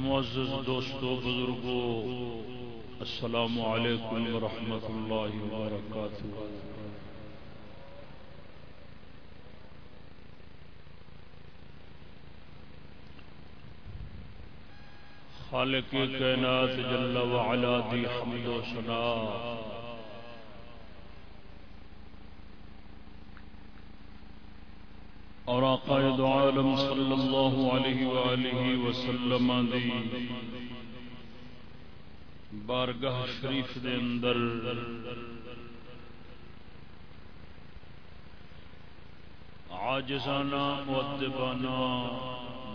معزز دوستو بزرگو، السلام علیکم ورحمۃ اللہ وبرکاتہ۔ خالق کائنات جل وعلا دی حمد و ثنا۔ اور عقائد عالم صلی اللہ علیہ وآلہ وسلم دی بارگاہ شریف دے اندر عاجزانہ، مؤدبانہ،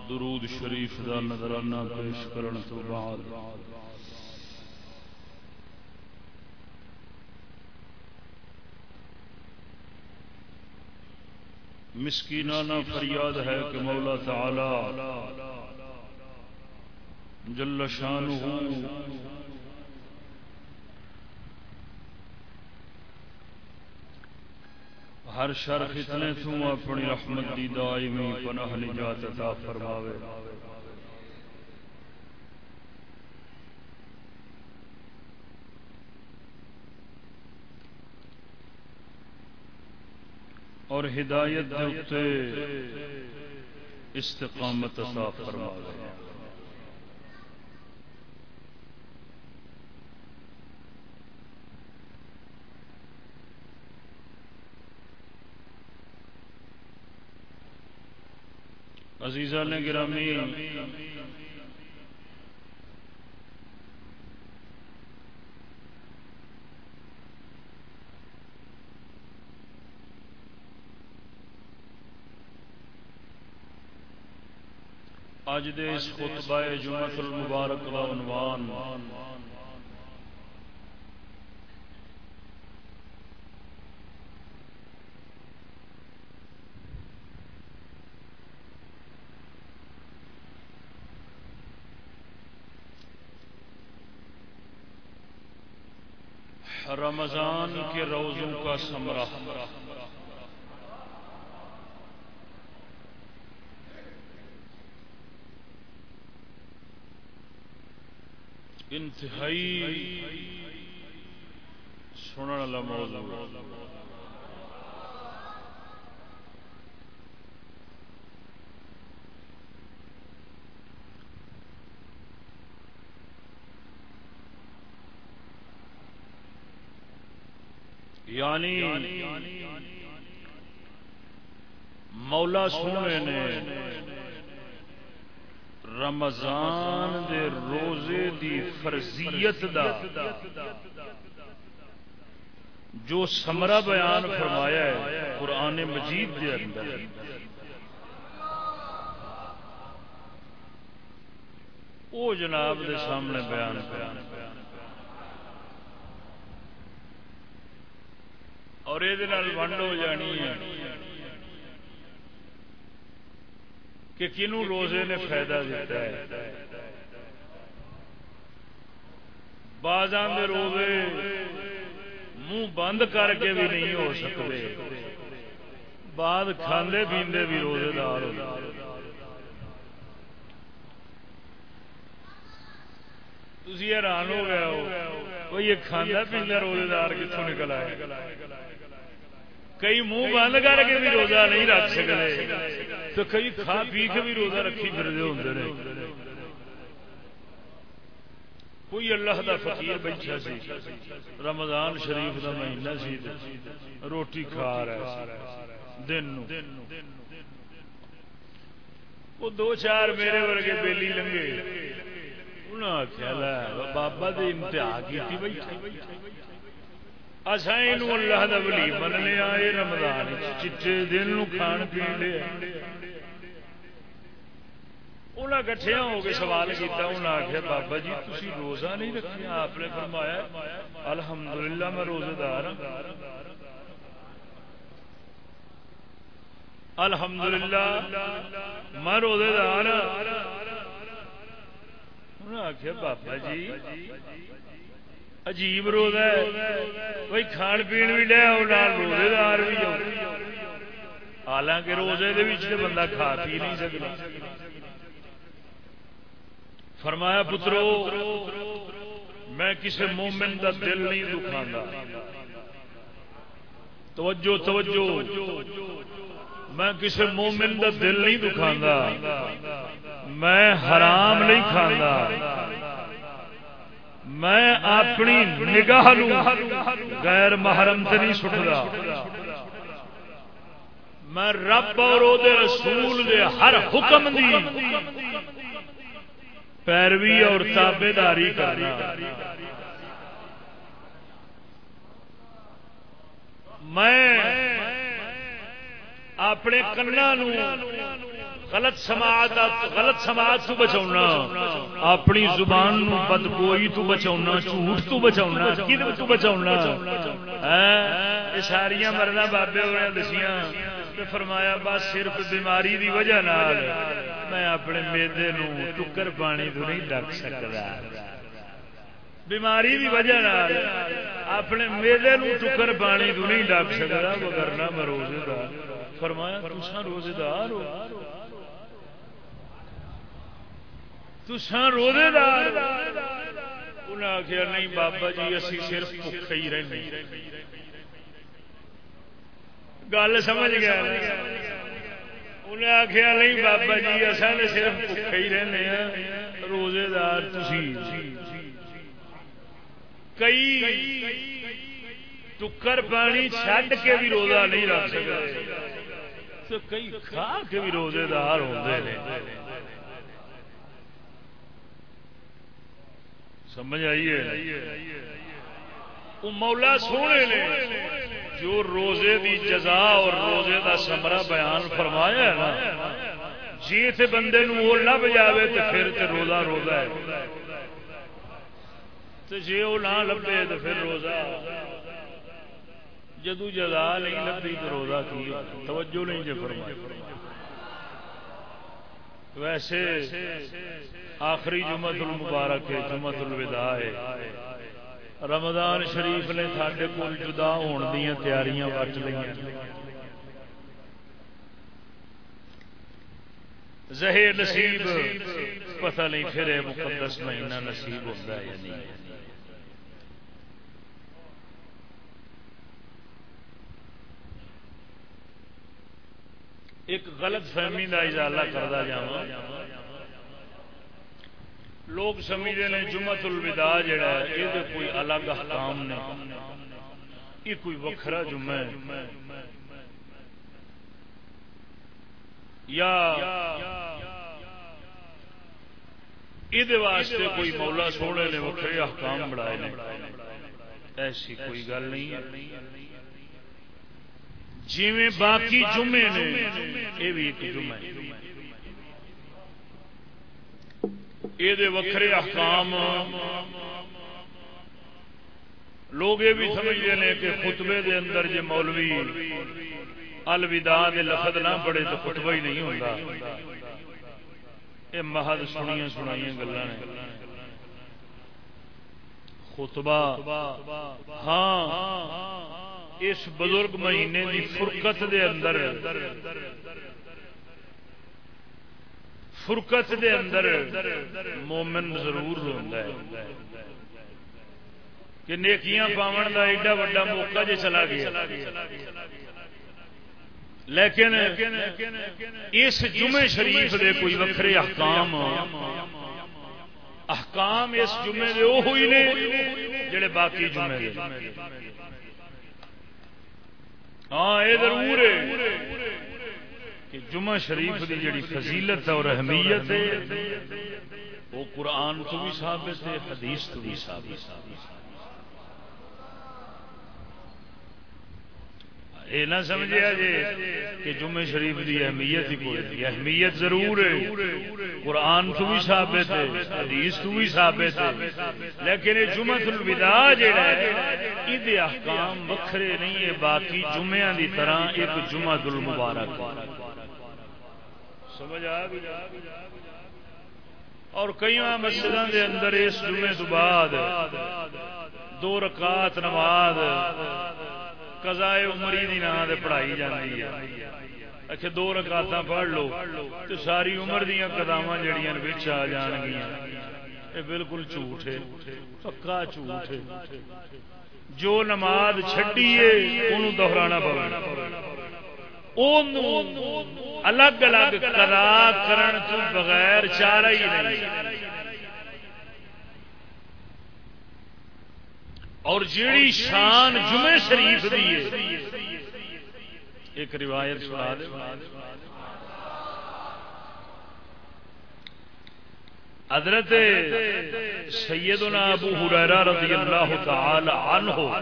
درود شریف دا نظرانہ پیش کرن تو بعد مسکینانہ فریاد ہے کہ مولا تعالی جل شانہ ہر شر فتنے تو اپنی رحمت دی دائمی پناہ نجات عطا فرماوے۔ اور ہدایت دے استقامت عطا فرماوے عزیزہ نے گرامی اج دے اس خطبہ جمعۃ المبارک کا عنوان۔ رمضان کے روزوں کا سمرہ۔ انتہائی سننے والا موضوع یعنی مولا سونے نے رمضان دے روزے دی فرضیت دا جو سمرا بیان فرمایا ہے قرآن مجید دے اندر۔ وہ جناب دے سامنے بیان بیان بیان اور یہ ونڈ ہو جانی ہے۔ کہ کنو روزے نے فائدہ دیتا ہے۔ بازان دے روزے منہ بند کر کے بھی نہیں ہو سکتے۔ بعد کھاندے پیندے بھی روزے دار تھی حیران ہو گیا ہو۔ یہ کھانا پیندہ روزے دار کتوں نکل آیا کئی منہ بند کر کے بھی روزہ نہیں رکھ سکتے۔ تو کئی کھا پی کے بھی روزہ رکھی پھر ہوں کوئی اللہ دا فقیر بیٹھا سی رمضان شریف دا مہینہ سی روٹی کھا رہا دن وہ دو چار میرے ورگے بیلی لنگے انہوں نے آخیا بابا دے امتحا کی بیٹھا اصا یہ اللہ کا ولی من لیا یہ رمضان چٹے دن کھان پی لیا انہیں کٹھیا ہو کے سوال کیا انہیں آخیا بابا جی تھی روزہ نہیں رکھا آپ نے فرمایا الحمدللہ میں روزے دار الحمدللہ میں روزے دار انہیں آخیا بابا جی عجیب روزہ ہے۔ کوئی کھان پین بھی لیا روزے دار بھی حالانکہ روزے دے بندہ کھا پی نہیں سکتا فرمایا، پترو، میں کسی مومن کا دل نہیں دکھا توجہ توجہ۔ میں کسی مومن کا دل نہیں دکھا میں حرام نہیں کھانا میں اپنی نگاہ غیر محرم سے نہیں سٹتا میں رب اور رسول دے ہر حکم دی پیروی اور تابے داری کرنا۔ میں اپنے کنا غلط سماج غلط سماج تو بچاؤنا۔ اپنی زبان نو بدبوئی تو بچاؤنا، جھوٹ تو بچاؤنا کد تو بچاؤنا؟ یہ ساریا مرنا بابے ہوئے دسیاں۔ فرمایا، بس صرف بیماری دی وجہ نال میں اپنے میدے نو ٹکر پانی تو نہیں ڈک سکتا۔ بیماری دی وجہ نال اپنے میدے نو ٹکر پانی تو نہیں ڈک سکتا وگرنا میں روزے دار۔ فرمایا تسا روزے دار ہو۔ تسان روزے دار انہیں آخیا نہیں بابا جی اسی صرف بھوکے ہی رہنے۔ گل سمجھ گیا انہیں آخیا نہیں بابا جی اصل صرف بھوکے ہی رہنے ہیں روزے دار تھی کئی ٹکر پانی چھڈ کے بھی روزہ نہیں رکھ سکتے۔ کئی کھا کے بھی روزے دار ہوتے ہیں سمجھ آئیے وہ مولا سونے نے جو روزے دی جزا اور روزے دا سمرا بیان فرمایا ہے نا جی تے بندے نو وہ لب جاوے تو پھر تے روزہ روزہ ہے۔ تو جی وہ نہ لبے تو پھر روزہ۔ جدو جزا نہیں لبی تو روزہ کی؟ توجہ نہیں جی فرمایا ویسے آخری جمعت المبارک ہے جمعت الوداع ہے۔ رمضان شریف نے سارے کول جدا ہون دیا تیاریاں وٹ لی زہر نصیب، پتہ نہیں پھر مقدس مہینہ نصیب ہوتا ہے یا نہیں۔ ایک غلط فہمی کا اجالا کرتا جا لوگ سمجھتے ہیں جمعت الوداع جڑا ہے، یہ کوئی الگ حکام نے یہ کوئی وکھرا جمعہ ہے۔ یا یہ واسطے کوئی مولا سونے نے وکھرے حکام بڑھائے ایسی کوئی گل نہیں ہے۔ جی باقی جمعے نے، یہ بھی ایک جمعہ ہے۔ یہ وکھرے احکام لوگ یہ بھی سمجھتے ہیں کہ خطبے دے اندر جے مولوی الوداع دے لفظ نہ پڑے تو خطبہ ہی نہیں ہوتا یہ مہد سنیا سنائی گلا خطبہ ہاں اس بزرگ مہینے کی فرقت دے اندر فرقت دے اندر مومن ضرور ہوتا ہے۔ کہ نیکیاں پاون کا ایڈا وا موقع جی چلا گیا۔ لیکن اس جمعے شریف دے کوئی وکھرے احکام احکام اس جمعے دے وہ ہوئی نے جڑے باقی جمعے دے۔ ہاں یہ ضرور ہے۔ کہ جمعہ شریف کی جڑی فضیلت اور اہمیت ہے، وہ قرآن تو بھی ثابت ہے، حدیث تو بھی ثابت یہ نہ سمجھا جی کہ جمعے شریف کی اہمیت ہی کوئی اہمیت ضرور ہے۔ قرآن تو بھی ثابت ہے، حدیث تو بھی ثابت ہے۔ لیکن یہ جمعہ الوداع جڑا ہے یہ احکام وکھرے نہیں ہے باقی جمعہ دی طرح ایک جمعہ المبارک سمجھ آ اور کئی مسجد دے اندر اس جمعے تو بعد دو رکعت نماز قضائے عمری دی نام تے پڑھائی جاتی ہے۔ اچھا دو رکعت پڑھ لو تو ساری عمر دیا قدام جڑیاں بچ آ جان گیا یہ بالکل جھوٹ ہے، پکا جھوٹ ہے۔ جو نماز چڈیے ان دہرانا پڑنا۔ الگ الگ کلا کرن تو بغیر چارہ ہی نہیں۔ اور جیڑی شان جمعے شریف دی ہے۔ ایک روایت سنا دے۔ حضرت سیدنا ابو حریرہ رضی اللہ تعالی عنہ۔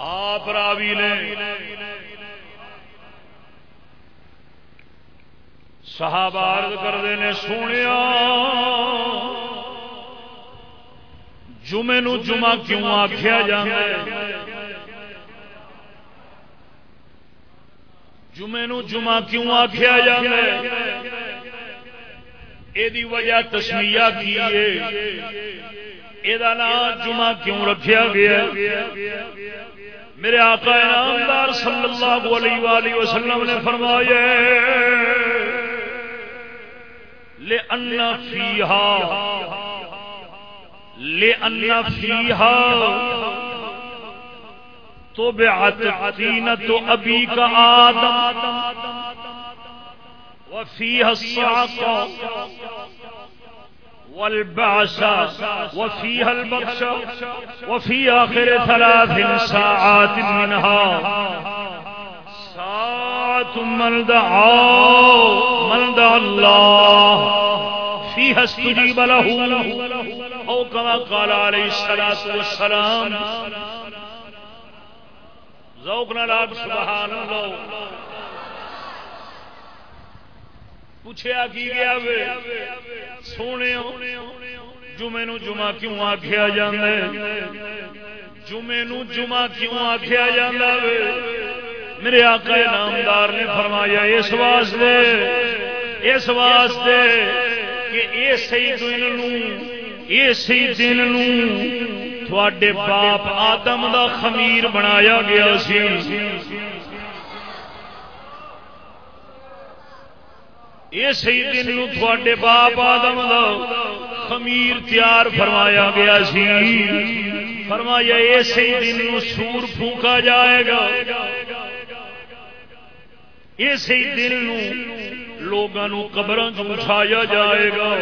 آپ راوی نے صحابہ عرض کردے نے، سونیا، جمعے نو جمعہ کیوں آخیا جائے جمعے نو جمعہ کیوں آخیا یہ وجہ تسمیا کی یہ نام جمعہ کیوں رکھا گیا میرے آقا انعامدار صلی اللہ علیہ وآلہ وسلم نے فرمایا لے ان فیہا لے ان فیہا تو بے تو ابھی کا آدم، وفيها الصعق والبعث وفيها البطش وفي آخر ثلاث ساعات منها. ساعة من دعا من دعا الله. فيها استجيب له. أو كما قال عليه الصلاة والسلام ذوق نہ لاگ سبحان اللہ پوچھا کی گیا وے؟ سونے جمعے نو جمعہ کیوں آخیا جا جمعے نو جمعہ کیوں آخیا جا میرے آقا نامدار نے فرمایا، اس واسطے اس واسطے کہ اسی دن اسی دن تھوڑے باپ آدم دا خمیر بنایا گیا سی۔ اسی دن تھوڑے باپ آدم دا خمیر تیار فرمایا گیا سی۔ فرمایا اسی دن سور پھونکا جائے گا۔ اسی دن لوگوں قبر چایا جائے گا۔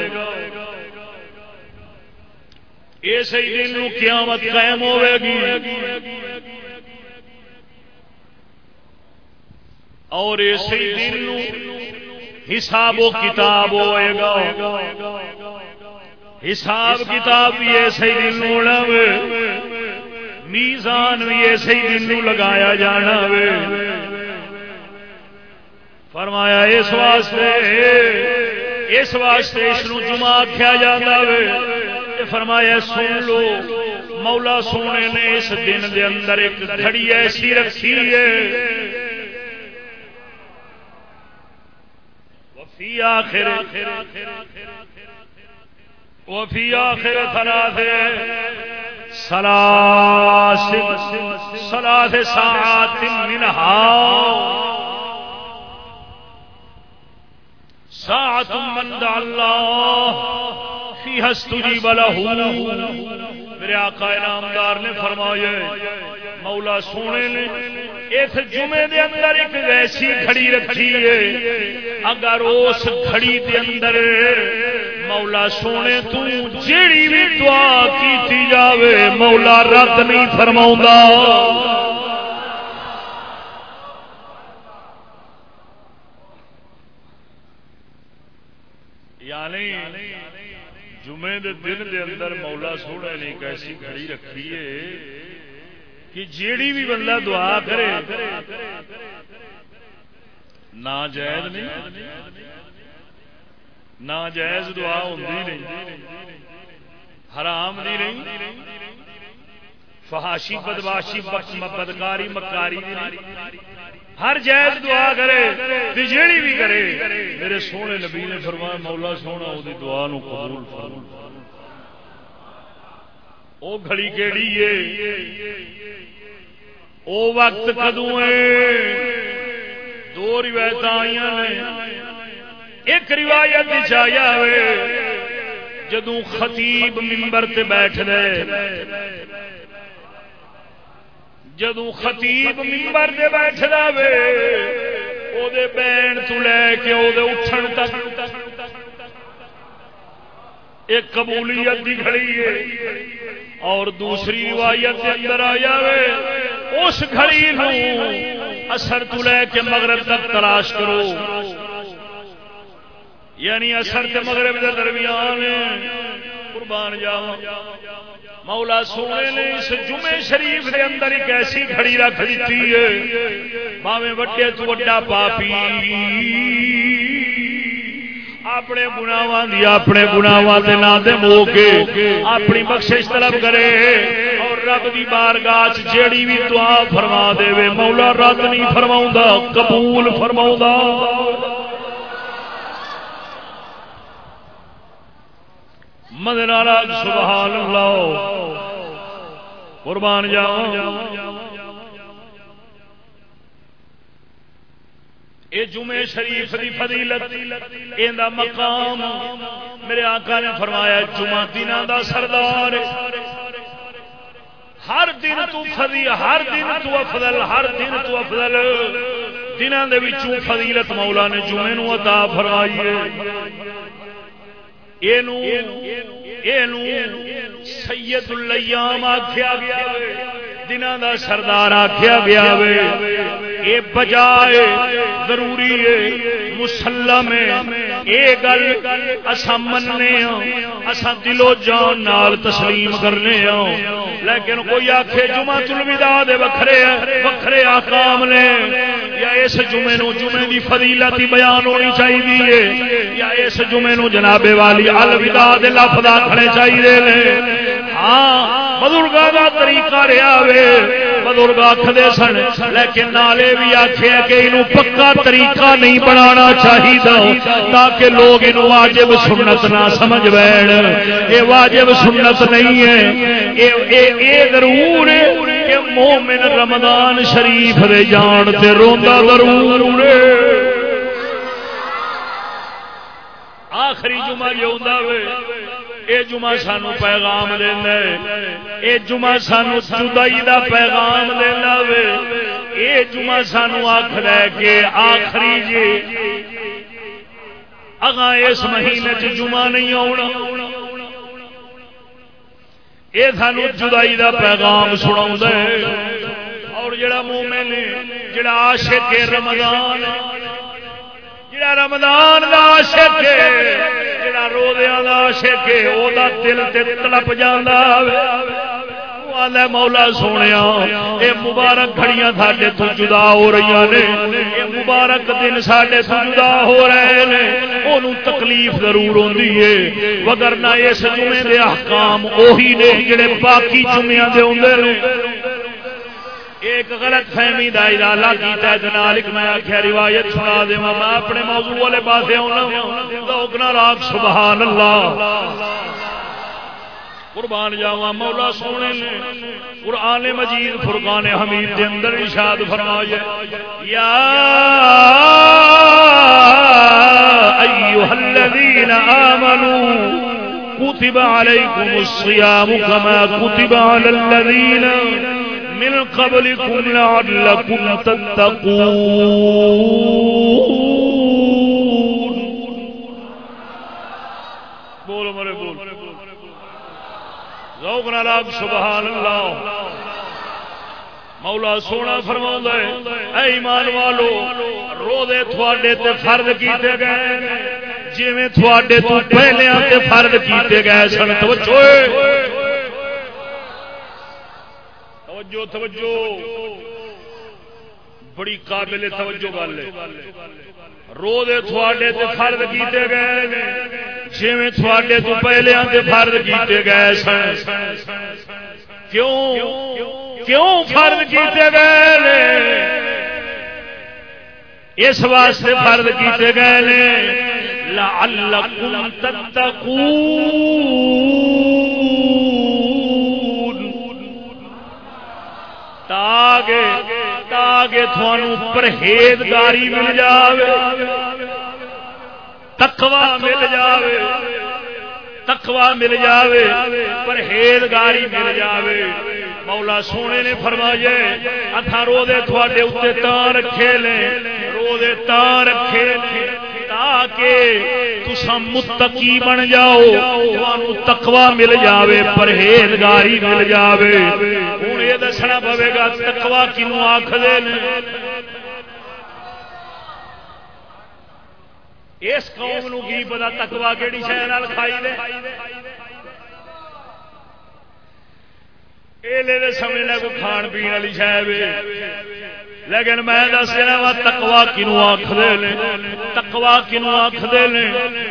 اسی دن قیامت قائم ہوے گی۔ اور اسی دن حساب و کتاب ہوئے گا۔ حساب کتاب بھی ایسے دن ہونا میزان بھی ایسے دن لگایا جانا وے۔ فرمایا اس واسطے اس واسطے اس جمع آخیا جاتا وے۔ فرمایا سن لو مولا سونے نے اس دن دے اندر ایک گھڑی ایسی رکھی ہے۔ وفی آخر. وفی آخر ثلاث. سلاس سلاس ساعات منها ساعت من اللہ. فی ہستجی بلا میرے آقا انعامدار نے فرمایا، مولا سونے نے اس جمعے دے اندر ایک ویسی کھڑی رکھی ہے۔ اگر اس کھڑی دے اندر مولا سونے تو جیڑی بھی دعا کی جاوے، مولا رد نہیں فرماؤں یعنی جمعے دے دن دے اندر مولا سونے نے ایک ایسی گھڑی رکھی ہے کہ جیڑی بھی بندہ دعا کرے نہ جائز نہیں نہ جائز دعا ہوتی نہیں، حرام دی نہیں فحاشی، بدماشی، بدکاری، مکاری ہر جائز دعا کرے جیڑی بھی کرے میرے سونے نبی نے فرمایا مولا سونا وہ دعا نو قبول فرما۔ وہ گھڑی کیڑی ہے؟ او وقت کدو دو روایت آئی نے۔ ایک روایت چایا جدو خطیب ممبر تے بیٹھ دے جدو خطیب ممبر تے بیٹھ دے او دے بین تو لے کے او دے اٹھن تک۔ ایک قبولیت دی کھڑی ہے، اور دوسری روایت اندر آ جائے اس گھڑی نو اثر تو لے کے مغرب تک تلاش کرو۔ یعنی اثر تے مغرب کے درمیان قربان جاؤ۔ مولا سونے نے اس جمعے شریف کے اندر ایک ایسی گھڑی رکھ دیتی ہے باوے وڈے تو وڈا پاپی۔ اپنے گناواں دی، اپنے گناواں دے نام دے مو کے اپنی بخشش طلب کرے اور رب دی بارگاہ جیڑی بھی دعا فرما دے وے، مولا رد نہیں فرماوندا قبول فرماوندا مدن جی، سبحان اللہ قربان جاؤ اے جمعے شریف دی فضیلت ایندا مقام۔ میرے آقا نے فرمایا، جمعہ دنوں دا سردار۔ ہر دن تو فضی، ہر دن تو افضل، ہر دن تو افضل۔ دنوں دے وچوں فضیلت مولا نے جمعے نو عطا فرمائی ہے۔ سید الیام آکھیا گیا دنوں دا سردار آکھیا گیا اے بجائے ضروری ہے مسلم اے گل اسا مننے ہاں اسا دل و جان نال تسلیم کرنے ہاں لیکن کوئی آکھے جمعہ الوداع دے وکھرے وکھرے احکام نے یا اس جمعے نو جمعے دی فضیلت بیان ہونی چاہیے یا اس جمعے نو جناب والی الوداع دے لفظ آکھنے چاہیے نے۔ ہاں بزرگا کا طریقہ رہا وے۔ بزرگ آخر سن، لیکن نالے بھی آخیا کہ یہ پکا طریقہ نہیں بنا چاہیے تاکہ لوگ یہ واجب سنت نہ سمجھ بیڑ یہ واجب سنت نہیں ہے۔ یہ ضرور کہ مومن رمضان شریف دے جان تے روندا ضرور آخری جمعہ یہ ہوتا اے جمعہ سانو پیغام دینا اے جمعہ سانو جدائی دا پیغام دینا وے، اے جمعہ سانو آخر ہے کہ آخری جی اگاں اس مہینے چ جمعہ نہیں آنا اے سانو جدائی دا پیغام سنا اور جڑا مومن جڑا عاشق رمضان جڑا رمضان دا عاشق ہے، جڑا رودیا عاشق ہے او دا دل تے تڑپ جاندا ہے مولا سونے اے مبارک گھڑیاں ساڈے تو جدا ہو رہی نے۔ اے مبارک دن ساڈے تو جدا ہو رہے نے۔ اونوں تکلیف ضرور ہوندی ہے۔ وگرنہ اس جمعے دے احکام اوہی نے، جڑے باقی جمعیاں دے ہوندے نے۔ ایک غلط فہمی کا ارادہ کیتا ہے جنال میں آخیا روایت سنا دے میں اپنے موضوع والے پاس آنا راگ سبحان اللہ۔ قربان جاوا مولا سونے نے قرآن مجید فرقان حمید کے اندر ارشاد فرمایا یا ایها الذين آمنوا كتب عليكم الصيام كما كتب على الذين من قبلكم لعلكم تتقون. بولو مرے بول. ذوق نال سبحان اللہ مولا سونا فرما ہے، اے ایمان والو، روزے تھوڑے تے فرض کیتے گئے جویں تھوڑے تو پہلے تے فرض کیتے گئے سن، توجہ! توجہ توجہ۔ بڑی قابل توجہ گل روز تھوڑے تو فرد کیتے گئے جی تھوڑے تو پہلے تے فرد کیتے گئے سن۔ کیوں؟ کیوں فرد کیتے گئے اس واسطے فرد کیتے گئے لعلکم تتقون۔ تاکہ تاکہ تھانوں پرہیزگاری مل جاوے تقوی مل جاوے تقوی مل جاوے پرہیزگاری مل جاوے مولا سونے نے فرمایا اتھا رو دے تھوڑے اتنے تا رکھے لے رو دے تا رکھے تاکہ تسا متقی بن جاؤ تقوی مل جاوے پرہیزگاری مل جاوے دسنا پوے گا تقوی کینوں آکھدے اس قوم نو کی پتا تکوا کہڑی شہر کھائی دے؟ یہ سمجھ لے کو کھان پی والی شہ لیکن میں دس دینا وا تکوا کنو آخر تکوا کنو آخر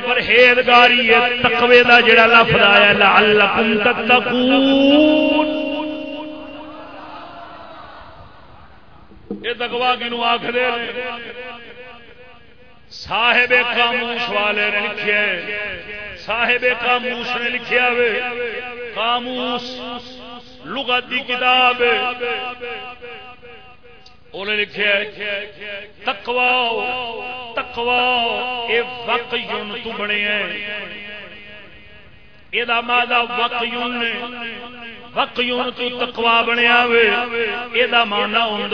پرہیزگاری تکوے کا جڑا لفظ آیا لعلکم تتقون۔ یہ تکوا کنو آخر صاحب کاموس والے نے لکھے صاحب کاموس نے لکھیا وے۔ کاموس لغت کی کتاب انہیں لکھے تکوا تکوا یہ وق یون تو بنے یہ مادہ یون نے تو تکوا بنیا وے یہ مانا ہوں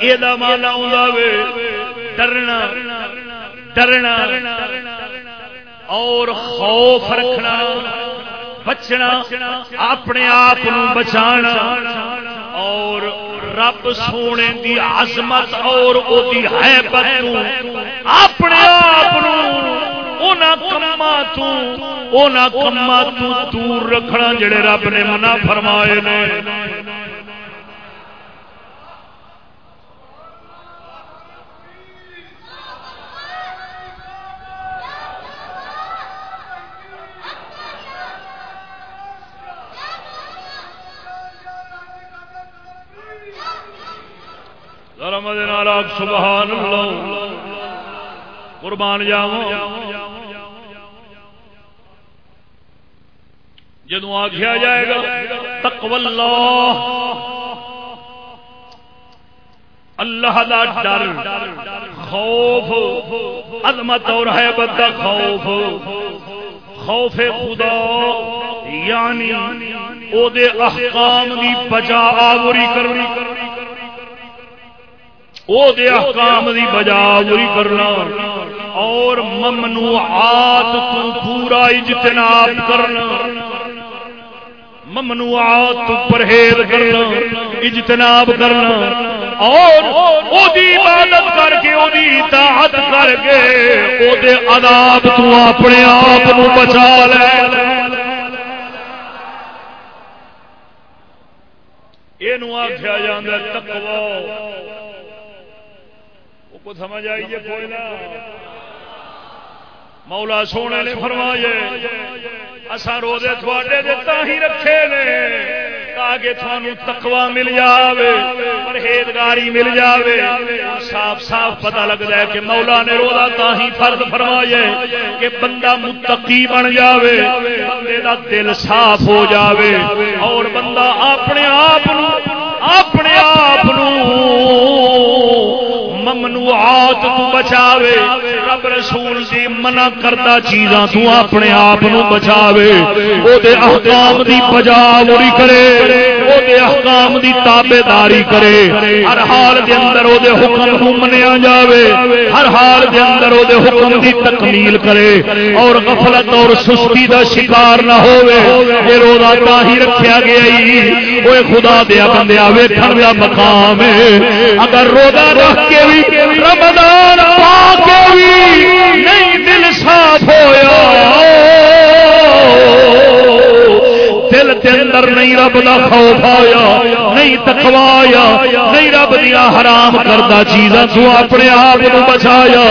یہ مانا ڈرنا ڈرنا اور خوف رکھنا بچنا، اپنے آپ بچانا۔ اور رب سونے دی عظمت اور اپنے آپ کما کما دور رکھنا جڑے رب نے منع فرمائے نے۔ سبحان اللہ قربان جاو جدو آخیا جائے گا تقو اللہ۔ اللہ دا ڈر، خوف، عظمت اور حیبت دا خوف۔ خوف خدا یعنی او دے احکام دی بجا آوری کرنی۔ او دے احکام دی بجا بری کرنا۔ اور ممنوعات تو پورا اجتناب کرنا۔ ممنوعات تو پرہیز کرنا، اجتناب کرنا۔ اور او دی عبادت کر کے او دی اطاعت کر کے او دے عذاب تو اپنے آپ نو بچا لے۔ یہ آخیا جاندہ تقوی۔ کو سمجھ آئیے کوئی نہ۔ مولا سونے نے فرمائے اصا روزے تھوڑے دتا ہی رکھے نے تاکہ تھانوں تقوا مل جاوے، پرہیزگاری مل جاوے۔ صاف صاف پتہ لگتا ہے کہ مولا نے روزہ تا ہی فرض فرمائے کہ بندہ متقی بن جاوے، بندے دا دل صاف ہو جاوے۔ اور بندہ اپنے آپ اپنے آپ ممنوعات تو بچاوے، رب رسول دی منع کرتا چیزاں تو اپنے آپ نو بچاوے۔ او دے احکام دی بجاوری کرے، او دے احکام دی تابعداری کرے۔ ہر حال دے اندر او دے حکم نو منیا جاوے۔ ہر حال دے اندر او دے حکم دی تکمیل کرے۔ اور غفلت اور سستی دا شکار نہ ہووے۔ اے روزہ تا ہی رکھیا گیا ہی۔ اوے خدا دے بندیا ویکھن دا مقام ہے۔ اگر روزہ رکھ کے بھی رمضان پا کے بھی نہیں دل صاف ہویا۔ دل اندر نہیں رب دا خوف آیا، نہیں تکوایا نہیں رب دیا حرام کرتا چیزاں تو اپنے آپ کو بچایا،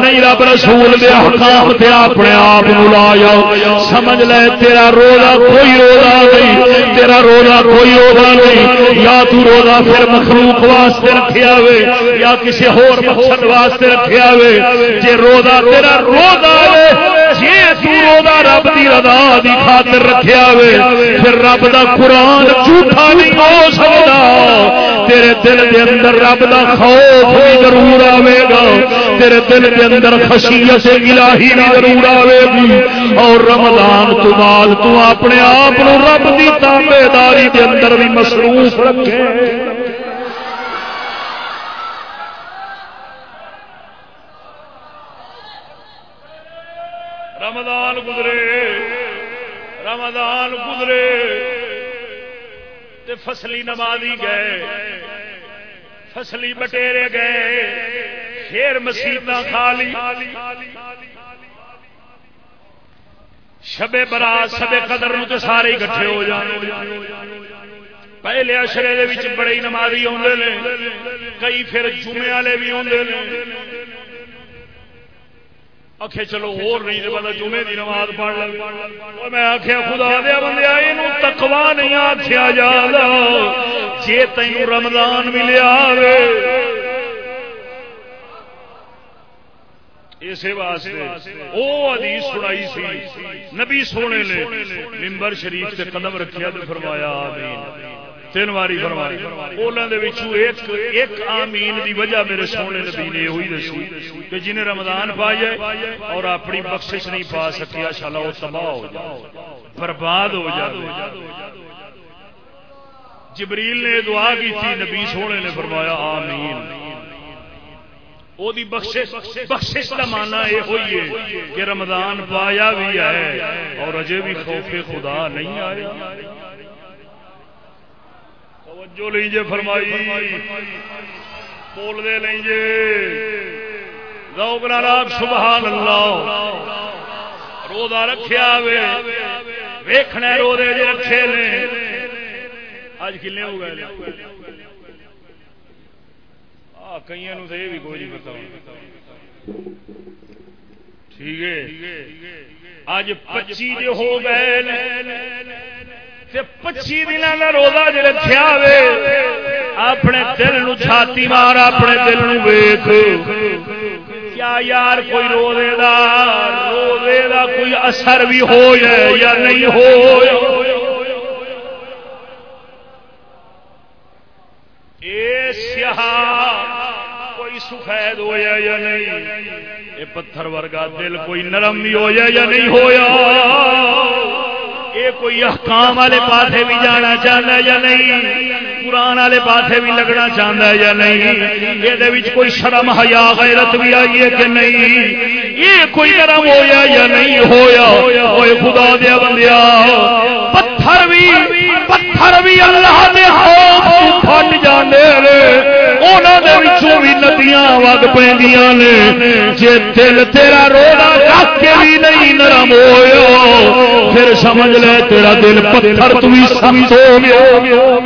نہیں رب رسول دے حکام تے اپنے آپ کو لایا۔ سمجھ لے، تیرا روزہ کوئی روزہ نہیں، تیرا روزہ کوئی روزہ نہیں۔ یا تو روزہ پھر مخلوق واسطے رکھیا ہوئے یا کسی ہور مقصد واسطے رکھیا ہوئے جے روزہ تیرا روزہ ہے تو روزہ رب دی رضا دی خاطر رکھیا ہوئے پھر رب دا قرآن جھوٹا نہیں ہو سکتا تیرے دل دے اندر رب دا خوف بھی ضرور آئے گا تیرے دل دے اندر خشیت الہی بھی ضرور آئے گی اور رمضان تو بعد تو اپنے آپ رب دی تابے داری دے اندر بھی مصروف رکھے رمضان گزرے رمضان گزرے۔ تے فصلی نمازی گئے، فصلی بٹیرے گئے پھر مسیح خالی شبے برات شبے قدر نو تے سارے اکٹھے ہو جانے۔ پہلے اشرے بڑے نمازی آتے ہیں کئی پھر جمعے والے بھی آتے ہیں آخے چلو اور نہیں تو بندہ مطلب جمعے کی نماز پڑھ لگ میں آخیا خدا دیا بندے یہ تکوا نہیں آخیا جا جی تین رمضان ملیا اسی واسطے وہ حدیث سنائی سی۔ نبی سونے نے ممبر شریف سے قدم رکھیا تو فرمایا، آمین۔ تین واری فرمائی۔ ایک ایک آمین دی وجہ میرے سونے نبی نے ہوئی دسی کہ جنہیں رمضان پا جائے اور اپنی بخشش نہیں پا سکیا شالا وہ تباہ ہو جائے، برباد ہو جائے۔ جبریل نے دعا کی تھی، نبی سونے نے فرمایا، آمین۔ او دی بخشش کا مانا یہ ہوئی ہے کہ رمضان پایا بھی ہے اور اجے بھی خوف خدا نہیں آیا توجہ لیں جے فرمائی، بول دے لیں جے ذوق نال سبحان اللہ۔ روزہ رکھیا وے ویکھنا روزے جے رکھے نے۔ اج کلے ہو گئے آ کئی نو تے بھی کوئی نہیں پتہ۔ ٹھیک ہے۔ اج 25 جو ہو گئے پچی دن کا روزہ جی رکھا اپنے دل نو چھاتی مار، اپنے دل نو ویخ کیا یار کوئی روزے دا روزے دا کوئی اثر بھی ہو یا نہیں ہو کوئی سفید ہو جائے یا نہیں؟ یہ پتھر ورگا دل کوئی نرم بھی ہو جائے یا نہیں ہویا؟ اے کوئی احکام والے پاسے بھی جانا چاہتا ہے یا نہیں؟ قرآن والے پاسے بھی لگنا چاہتا ہے یا نہیں؟ یہ کوئی شرم حیا غیرت بھی آئی ہے کہ نہیں؟ یہ کوئی نرم ہویا یا نہیں ہویا؟ کوئی خدا دیا بندیا پتھر بھی پتھر بھی اللہ دے ہو بھی وگ پہ جی دل تیرا رونا رکھ کے بھی نہیں نرم ہو پھر سمجھ لے تیرا دل پتھر تو بھی سمت ہو گیا۔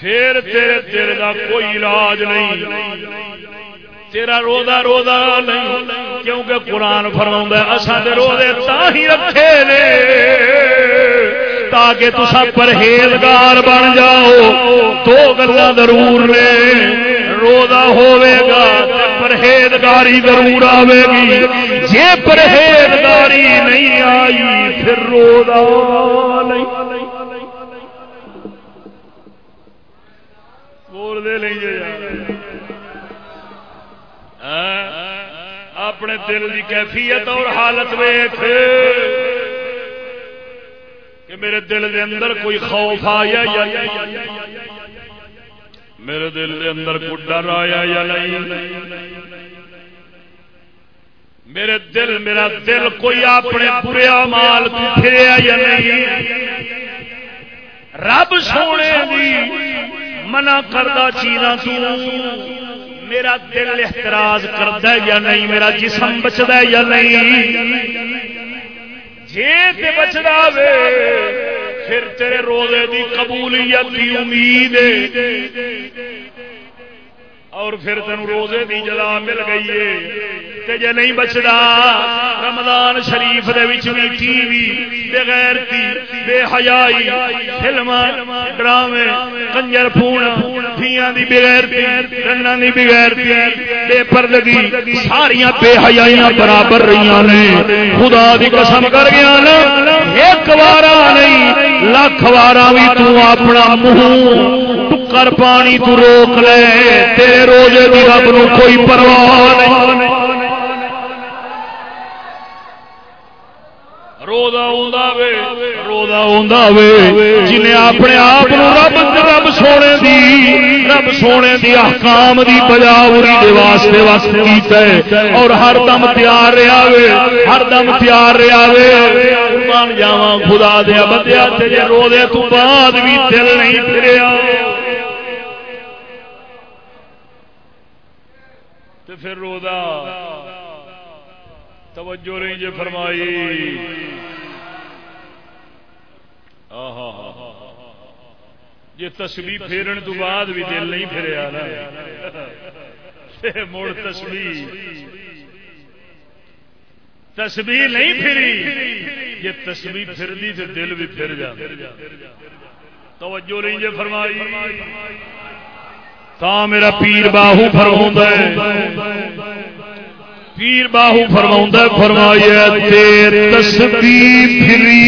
پھر تیرے دل کا کوئی علاج نہیں۔ تیرا روزہ روزہ نہیں، کیونکہ قرآن فرما اصل روزے تا ہی رکھے نے۔ تاکہ تسا پرہیزگار بن جاؤ دو گلا ضرور نے روزہ ہوے گا پرہیزگاری ضرور آئے گی جی پرہیزگاری نہیں آئی پھر روزہ نہیں بول دے نہیں اپنے دل کی کیفیت اور حالت ویخ کہ میرے دل دے اندر کوئی خوف آیا یا میرے دل دے اندر کوئی ڈر آیا یا نہیں؟ میرے دل، میرا دل کوئی اپنے برے مال پھریا یا نہیں؟ رب سونے دی منع کردہ چیزاں تو میرا دل احتراز کرتا یا نہیں؟ میرا جسم بچتا یا نہیں؟ جے تے بچدا وے پھر تیرے روزے دی قبولیت دی امید ہے۔ اور پھر تین روزے دی جلا مل گئی ہے۔ تے جے نہیں بچدا، رمضان شریف دے وچ بھی ٹی وی بغیر تی بے حیائی فلم ڈرامے، کنجر پھون تھیاں دی بغیر تی رناں دی بغیر تی بے پردگی، ساریاں بے حیائیاں برابر رہیاں نے۔ خدا دی قسم کر گیا نا، ایک وارا نہیں، لاکھ وارا بھی تو اپنا منہ ٹکر پانی تو روک لے۔ تیرے روزے دی رب نو کوئی پرواہ نہیں۔ جنہیں اپنے آپ رب رب سونے دی، رب سونے دی احکام دی بجاوری واسطے واسطے کیتا ہے۔ اور ہر دم تیار رہا وے۔ ہر دم تیار رہا وے۔ مان جاواں خدا دیا بندیا تے جے رو دے تو بعد بھی دل نہیں پھریا۔ تے پھر رودا توجہ نہیں جے فرمائی۔ جی تسبی پھیرن تو بعد بھی دل نہیں پھریا نا۔ مڑ تسبی تسبی نہیں پھری یہ جی تسبی پھر دی تو دل بھی پھر جا توجہ نہیں جی فرمائی۔ تا میرا پیر باہو فرما پیر باہو فرما فرمایا تیر تسبی پھری۔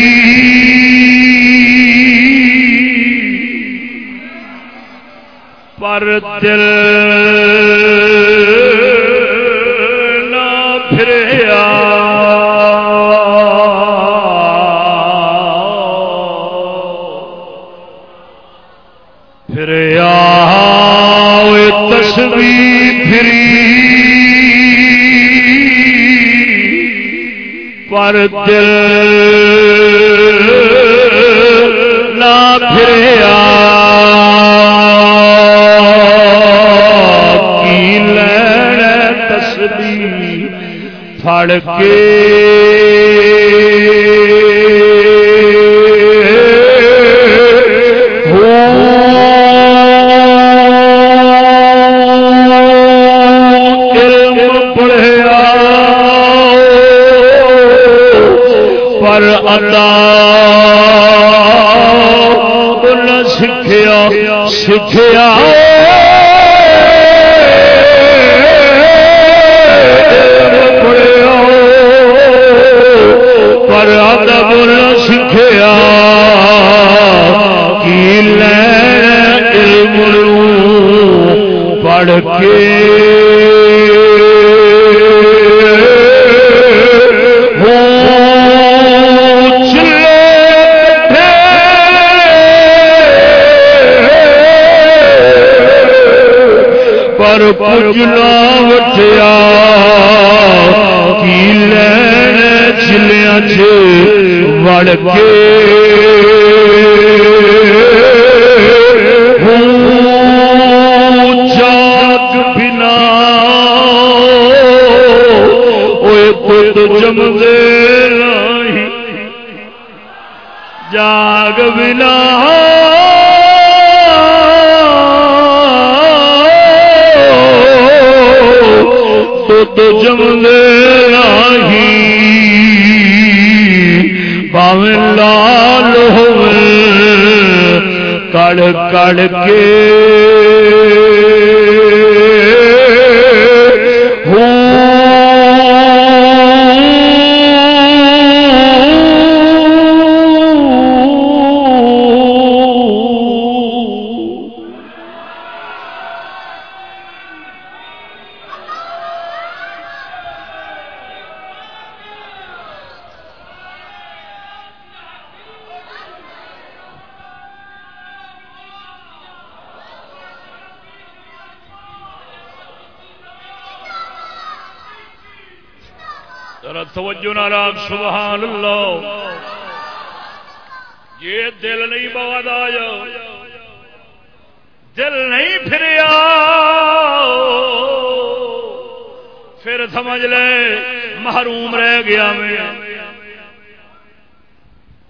پر دل پر دل نہ پھریا پھڑ کے سکھیا پر پجنا وٹیا کی لین چلیا چ وڑ کے جاگ بنا جم دے جاگ بنا کڑ کڑ کے ناراض سبحان اللہ یہ دل نہیں بواد آیا. دل نہیں پھریا. پھر سمجھ لے، محروم رہ گیا میں.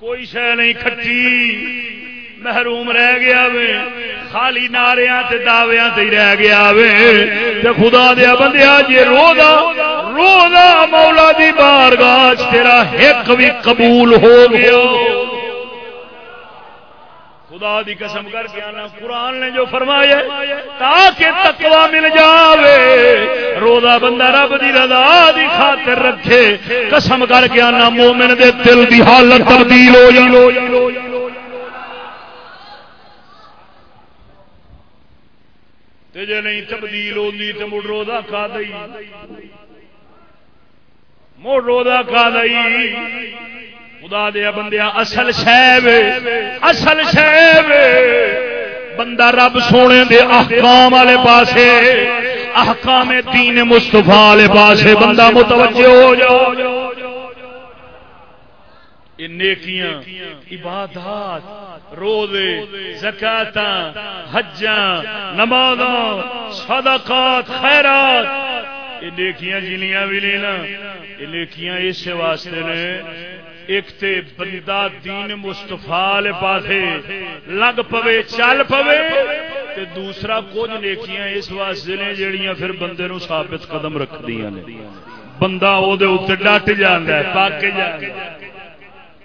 کوئی شہ نہیں کھٹی. محروم رہ گیا میں خالی ناریاں تے دعویاں تے رہ گیا وے۔ تے خدا دیا بندیا جی رو دا رو دا مولا دی بارگاہ تیرا ایک بھی قبول ہو گیا۔ خدا دی قسم کر کے آنا، قرآن نے جو فرمایا تاکہ تقوی مل جاوے۔ روزہ بندہ رب دی رضا دی خاطر رکھے۔ قسم کر کے آنا، مومن دے دل دی حالت تبدیل ہو جائے جی نہیں تبدیل ہوتی تو مڑ روزہ کھا دئی۔ مڑ روزہ کھا دئی۔ خدا دیا بندیا اصل شہب اصل شہب بندہ رب سونے دے احکام والے پاسے، احکام دین مستفا والے پاسے، بندہ متوجہ ہو جاؤ۔ نیکیاں، عبادات، روزے زکات حجاں نماز صدقات، خیرات، یہ نیکیاں جنیاں بھی لینا یہ نیکیاں اس واسطے نے، ایک تے بندہ دین مستفا پاسے لگ پوے، چل پوے، تے دوسرا کچھ نیکیاں اس واسطے نے جڑیاں پھر بندے نو ثابت قدم رکھ دیا نے۔ بندہ وہ ڈٹ جانا ہے پاک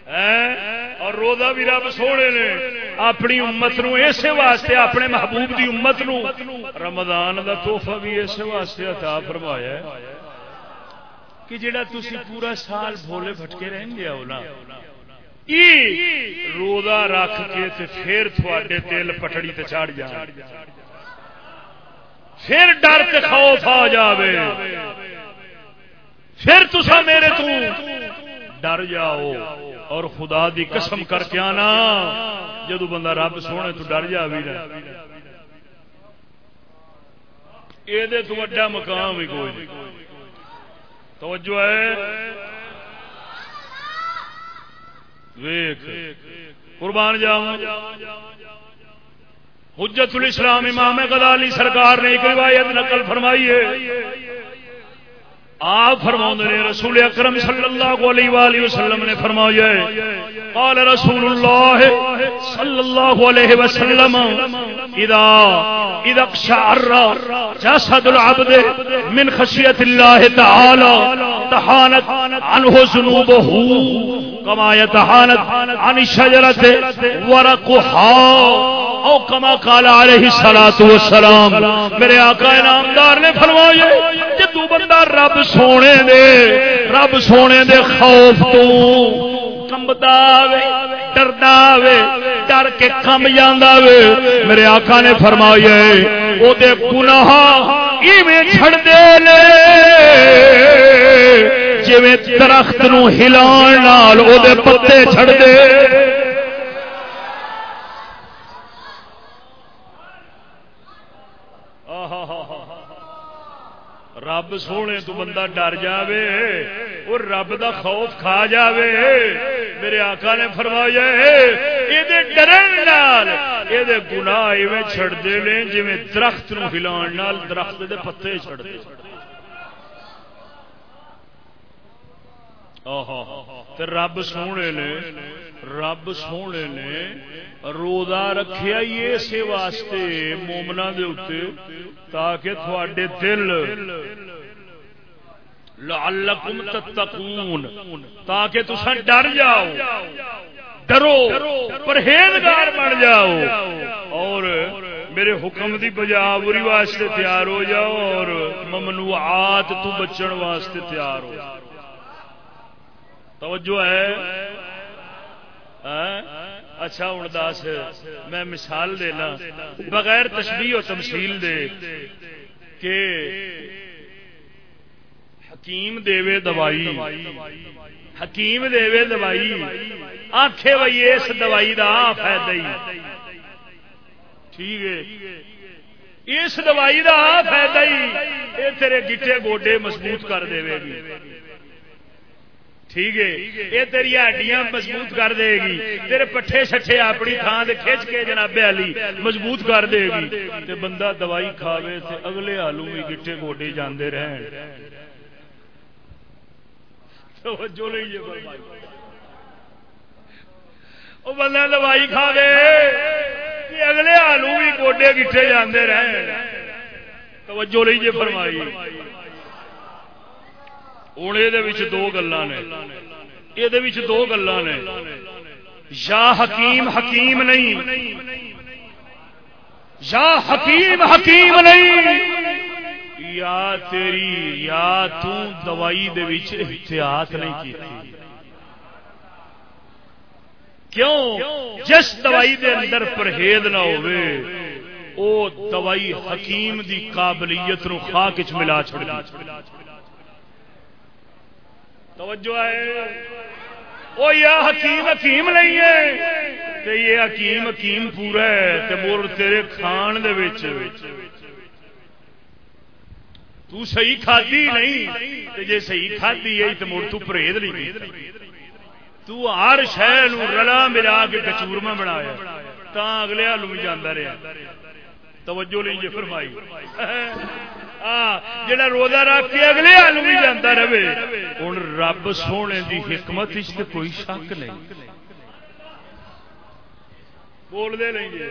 اور روزہ بھی رب سونے نے اپنی امت نو اسے واسطے، اپنے محبوب دی امت نو رمضان دا تحفہ بھی اسے واسطے عطا فرمایا ہے کہ جڑا تسی پورا سال بھولے بھٹکے رہیں گے نا؟ روزہ رکھ کے تے پھر تھوڑے تیل پٹڑی تے چڑھ جا۔ پھر ڈر تے خوف آ جاوے۔ پھر تسا میرے تو ڈر جاؤ اور خدا دی قسم کر کے آنا۔ جدو بندہ رب سونے تو ڈر جا بھی یہ تو وڈا مقام ہی کوئی نہیں۔ توجہ ہے۔ قربان جاؤں۔ حجت الاسلام امام غزالی سرکار نے ایک روایت نقل فرمائی ہے۔ آپ فرما نے، رسول اکرم صلی اللہ علیہ وآلہ وسلم نے فرمایا قال رسول اللہ صلی اللہ علیہ وسلم، اذا اذا اقشعر جسد العبد من خشیت اللہ تعالی، تحانت عنہ ذنوبه كما يتحانت عن الشجرة ورقها او کما کالا علیہ الصلوۃ والسلام۔ میرے آقا انعامدار نے فرمایا جدو بندہ رب سونے دے، رب سونے دے خوف تو کمبدا وے، ڈردا وے، ڈر کے کم جاندا وے۔ میرے آقا نے فرمایا او دے گناہ ایویں چھڑ دے لے جویں درخت نو ہلان نال او دے پتے چھڑ دے رب سونے تو بندہ ڈر جاوے اور رب دا خوف کھا جاوے۔ میرے آقا نے فرمایا یہ ڈرن یہ گناہ ایویں چھڑتے ہیں جی درخت نو ہلان نال درخت دے پتے چھڑتے رب سونے نے، رب سونے نے روزہ رکھیا ہی اسی واسطے مومنا دے اتنے تاکہ تھوڑے دل لعلکم تتقون، تاکہ تسا ڈر جاؤ، ڈرو، پرہیزگار بن جاؤ اور میرے حکم دی بجاوری واسطے تیار ہو جاؤ اور ممنوعات تو بچن واسطے تیار ہو جاؤ۔ توجہ ہے؟ ہاں؟ اچھا ہوں دس میں مثال دینا۔ بغیر تشبیح و تمثیل دے کہ حکیم دے دوائی، حکیم دے دوائی آخے بھائی اس دوائی کا آ فائدہ ٹھیک ہے۔ اس دوائی کا آ فائدہ ہی یہ تیرے گیٹے گوڈے مضبوط کر دے گی۔ ٹھیک ہے۔ یہ تیری ہڈیاں مضبوط کر دے گی۔ تیرے پٹھے شٹھے اپنی تھان سے کھچ کے جناب علی مضبوط کر دے گی۔ تے بندہ دوائی کھاوے تے اگلے آلو بھی گٹے گوڈے جاندے رہن۔ جو بندہ دوائی کھا دے اگلے آلو بھی گوڈے کٹے جاندے رہے توجہ نہیں جی فرمائی۔ ہوں یہ دو گلا نے یہ دو گلا نے یا حکیم حکیم نہیں یا حکیم حکیم نہیں یا تیری یا توائی احتیاط نہیں کی کیوں جس دوائی دے اندر پرہیز نہ ہوئے او دوائی حکیم دی قابلیت نو خاک چ ملا چھڑ توجہ ہے۔ او یا حکیم حکیم نہیں ہے۔ تے یہ حکیم حکیم پورا ہے۔ تے مور تیرے کھان دے وچ۔ تو صحیح کھادی نہیں۔ تے جے صحیح کھادی ہے، تے مور تو پرہیز نہیں تو ہر شہ رلا ملا کے کچورما بنایا۔ تا اگلے ہلو بھی جانا رہا توجہ نہیں جی فرمائی۔ جڑا روزہ رکھ کے اگلے ہلو بھی جانا رہے ہوں رب سونے دی حکمت کوئی شک نہیں۔ بول دے نہیں جی۔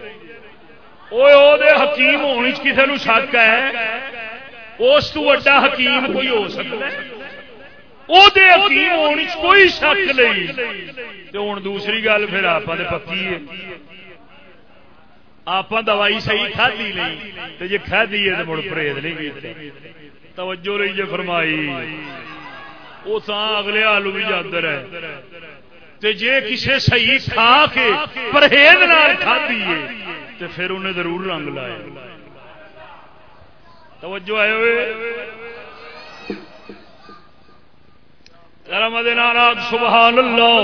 حکیم ہونے کسی نو شک ہے۔ اس تو وڈا حکیم کوئی ہو سکتا ہے۔ حکیم ہونے کوئی شک نہیں۔ ہوں دوسری گل پھر آپ پکی ہے۔ آپ دوائی صحیح کھدی نہیں۔ جی کھدی ہے تو مڑ پرہیز نہیں توجہ رہی جی فرمائی۔ وہ تو اگلے آلو بھی جاندر ہے جی کسی صحیح کھا کے پرہیز کھدی ہے تو پھر انہیں ضرور رنگ لائے۔ توجہ آئے ہوئے۔ ناراض سبحان اللہ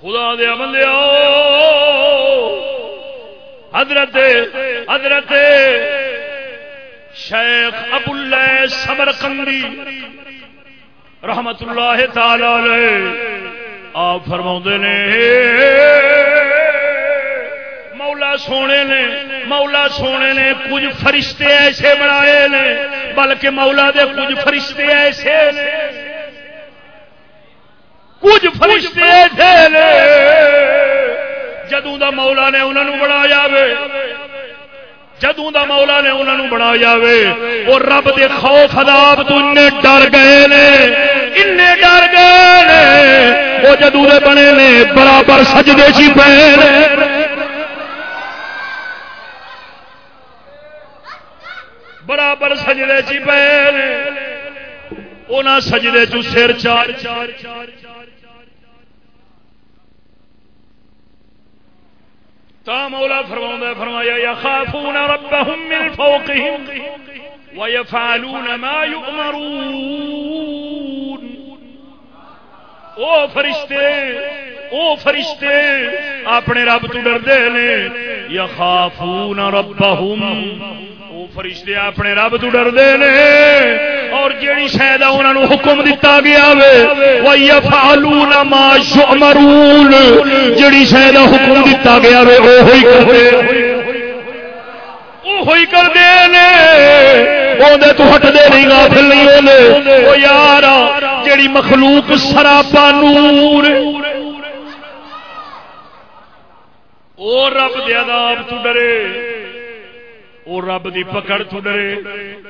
خدا دیا بندے حضرت حضرت شیخ ابو اللہ سمر کندی رحمت اللہ تعالی آپ فرما نے، مولا سونے نے، مولا سونے نے کچھ فرشتے ایسے بنائے نے، بلکہ مولا دے کچھ فرشتے ایسے نے۔ کچھ فرشتے ایسے نے، جدوں دا مولا نے انہوں بنا جاوے جدوں دا مولا نے انہوں نے بنا جاوے اور رب دے خوف عذاب تو انہیں ڈر گئے نے انہیں ڈر گئے نے۔ وہ جدوں دے بنے نے، برابر سجدے چی پے برابر سجدے چی پے سجدے چ سر چار چار چار تا مولا فرما فرمایا، یخافون ربهم من فوقهم ویفعلون ما یؤمرون۔ او فرشتے او فرشتے، اپنے رب تو ڈردے نے یخافون ربهم ربهم فرشتے اپنے رب تو ڈردے نے۔ اور جیڑی شاید انہوں نے حکم دیتا گیا وے، وَيَفْعَلُونَ جیڑی شاید حکم دیتا گیا وے، او کرتے نے۔ اوندے تو ہٹ دے نہیں، غافل نہیں ہونے او یارا، جیڑی مخلوق سراپا نور۔ او رب دے عذاب تو ڈرے۔ او رب دی پکڑ تو ڈرے،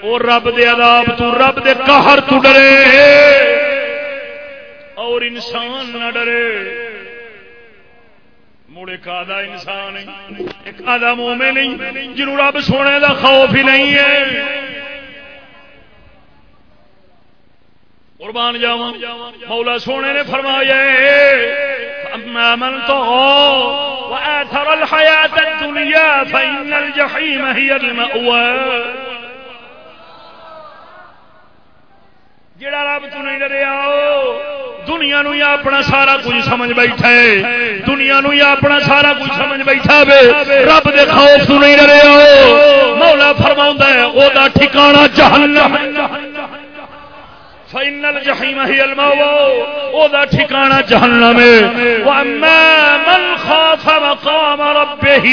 او رب دے عذاب تو رب دے قہر تو ڈرے۔ اور انسان نہ ڈرے۔ مڑے کادا انسان ایک آدھا مومن نہیں جنوں رب سونے دا خوف ہی نہیں ہے۔ قربان جاواں، مولا سونے نے فرمایا من تو وآثر الحياة الدنيا فإن الجحيم هي المأوى. جڑا رب تو نہیں ڈریا دنیا نو یا اپنا سارا کچھ سمجھ بیٹھا ہے۔ دنیا نو یا اپنا سارا کچھ سمجھ بیٹھا وے۔ رب دے خوف تو نہیں ڈریا مولا فرماؤں ہے، او دا ٹھکانہ جہنم فإن الجحيم هي المأوى وذا ٹھکانہ جہنم ہے. واما من خاف مقام ربه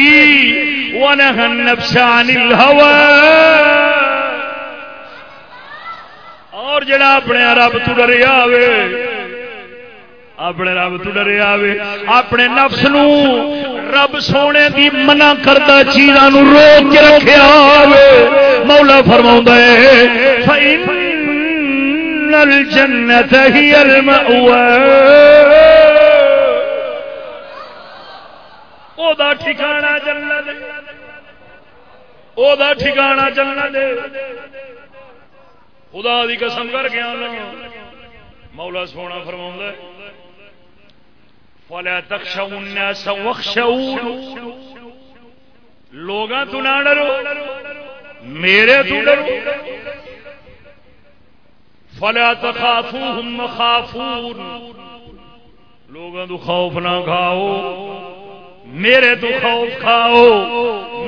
ونهى النفس عن الهوى. اور جڑا اپنے رب تو ڈریا وے اپنے رب تو ڈرے آوے، اپنے نفس نو رب سونے دی منع کردہ چیزاں نو روک کے رکھے آوے۔ مولا فرماؤں ہے، فَإِنَّ الْجَنَّةَ هِيَ الْمَأْوَى. او دا ٹھکانہ جنت او دا ٹھکانہ جنت خدا دی قسم کر کے آنا مولا سونا فرماؤں ہے فلا تخشوا الناس واخشون لوگاں تو نہ ڈرو میرے تو ڈرو فلا تخافوهم خافون لوگاں تو خوف نہ کھاؤ، میرے تو خوف کھاؤ،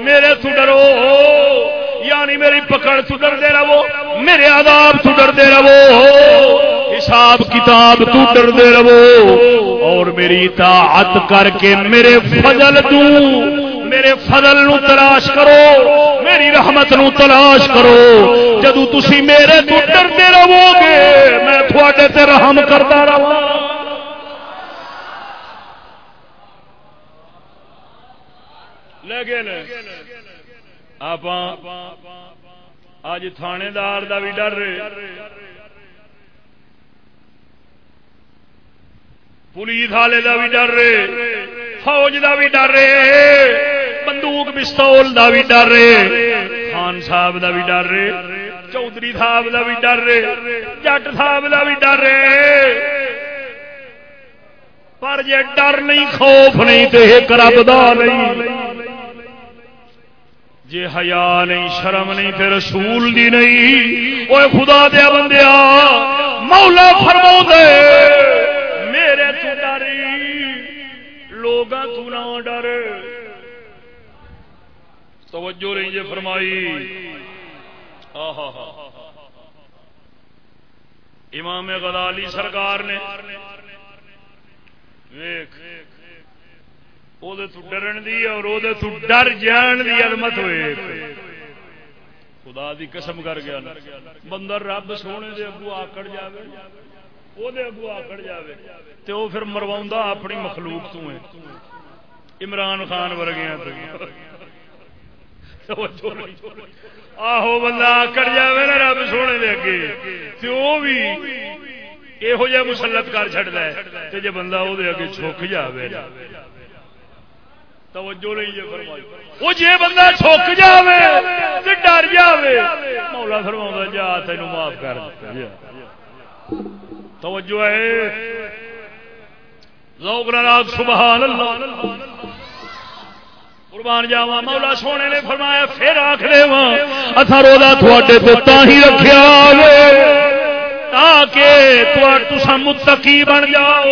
میرے تو ڈرو یعنی میری پکڑ تو ڈرتے رہو، میرے عذاب تو ڈرتے رہو، حساب کتاب تو ڈرتے رہو، اور میری اطاعت کر کے میرے فضل تو میرے فضل نو تلاش کرو، میری رحمت نو تلاش کرو۔ جدو تسی میرے تو ڈرتے رہو گے میں تھوڑے تے رحم کرتا رہا لیکن آپ اج تھانے دار دا بھی ڈر پولیس والے دا بھی ڈر فوج دا بھی ڈر بندوق پستول دا بھی ڈر خان صاحب دا بھی ڈر چودھری صاحب دا بھی ڈر جٹ صاحب دا بھی ڈر پر جے ڈر نہیں خوف نہیں تو ایک رب دا نہیں جے حیا نہیں شرم نہیں تے رسول دی نہیں اوے خدا دیا بندیا مولا فرماؤ دے میرے تو ڈری لوگاں تو نہ ڈر توجہ نہیں جے فرمائی۔ آہا امام غزالی سرکار نے، ویکھ ڈرن دی اور ڈر جان دی عظمت ہوئے۔ خدا دی قسم کر گیا بندر رب سونے دے اگو آکڑ جاوے او دے اگو آکڑ جاوے تے او پھر مرواؤں اپنی مخلوق تو ہے۔ عمران خان ورگیا تو۔ آہو بندہ آکڑ جاوے نا رب سونے دے اگے تے او بھی یہو جہ مسلط کر چڑھتا ہے تے جے بندہ وہ اگے چھک جاوے ڈر جاوے فرما جا تین معاف کر توجہ ہے لوگ سبحان اللہ قربان جاوا مولا سونے نے فرمایا، پھر آخ لے اصا روزہ تھوڑے تو تا ہی رکھیا تاکہ تسا متقی بن جاؤ۔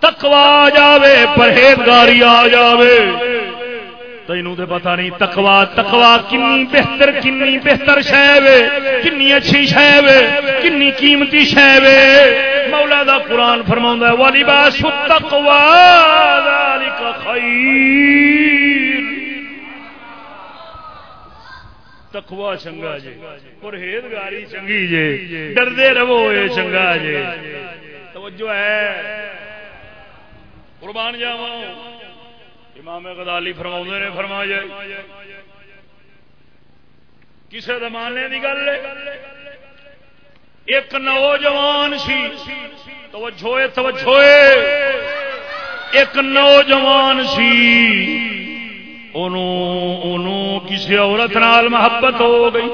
تکوا جاوے، پرہیزگاری آ جاوے۔ تینوں تو پتا نہیں تکوا تکوا کنی بہتر کنی بہتر شہ کنی اچھی شہ کنی قیمتی شہ مولا دا قرآن فرما والی باس تکوا تکوا چنگا جی پرہیزگاری چنگی جی ڈردے رہو یہ چنگا جی۔ توجہ ہے۔ قربان جاوا امام غزالی فرما نے فرمایا کسی زمانے کی گل ایک نوجوان سی، توجہ توجہ ایک نوجوان سی کسی عورت نال محبت ہو گئی۔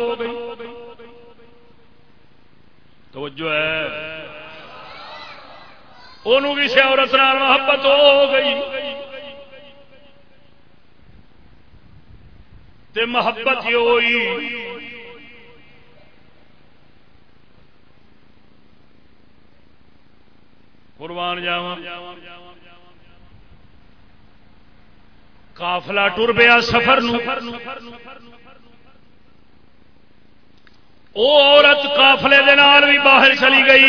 توجہ ہے۔ کسی عورت نال محبت ہو گئی۔ تے محبت ہی ہوئی۔ قربان جاوا کافلا ٹر پیا سفر او عورت کافلے دے نال بھی باہر چلی گئی،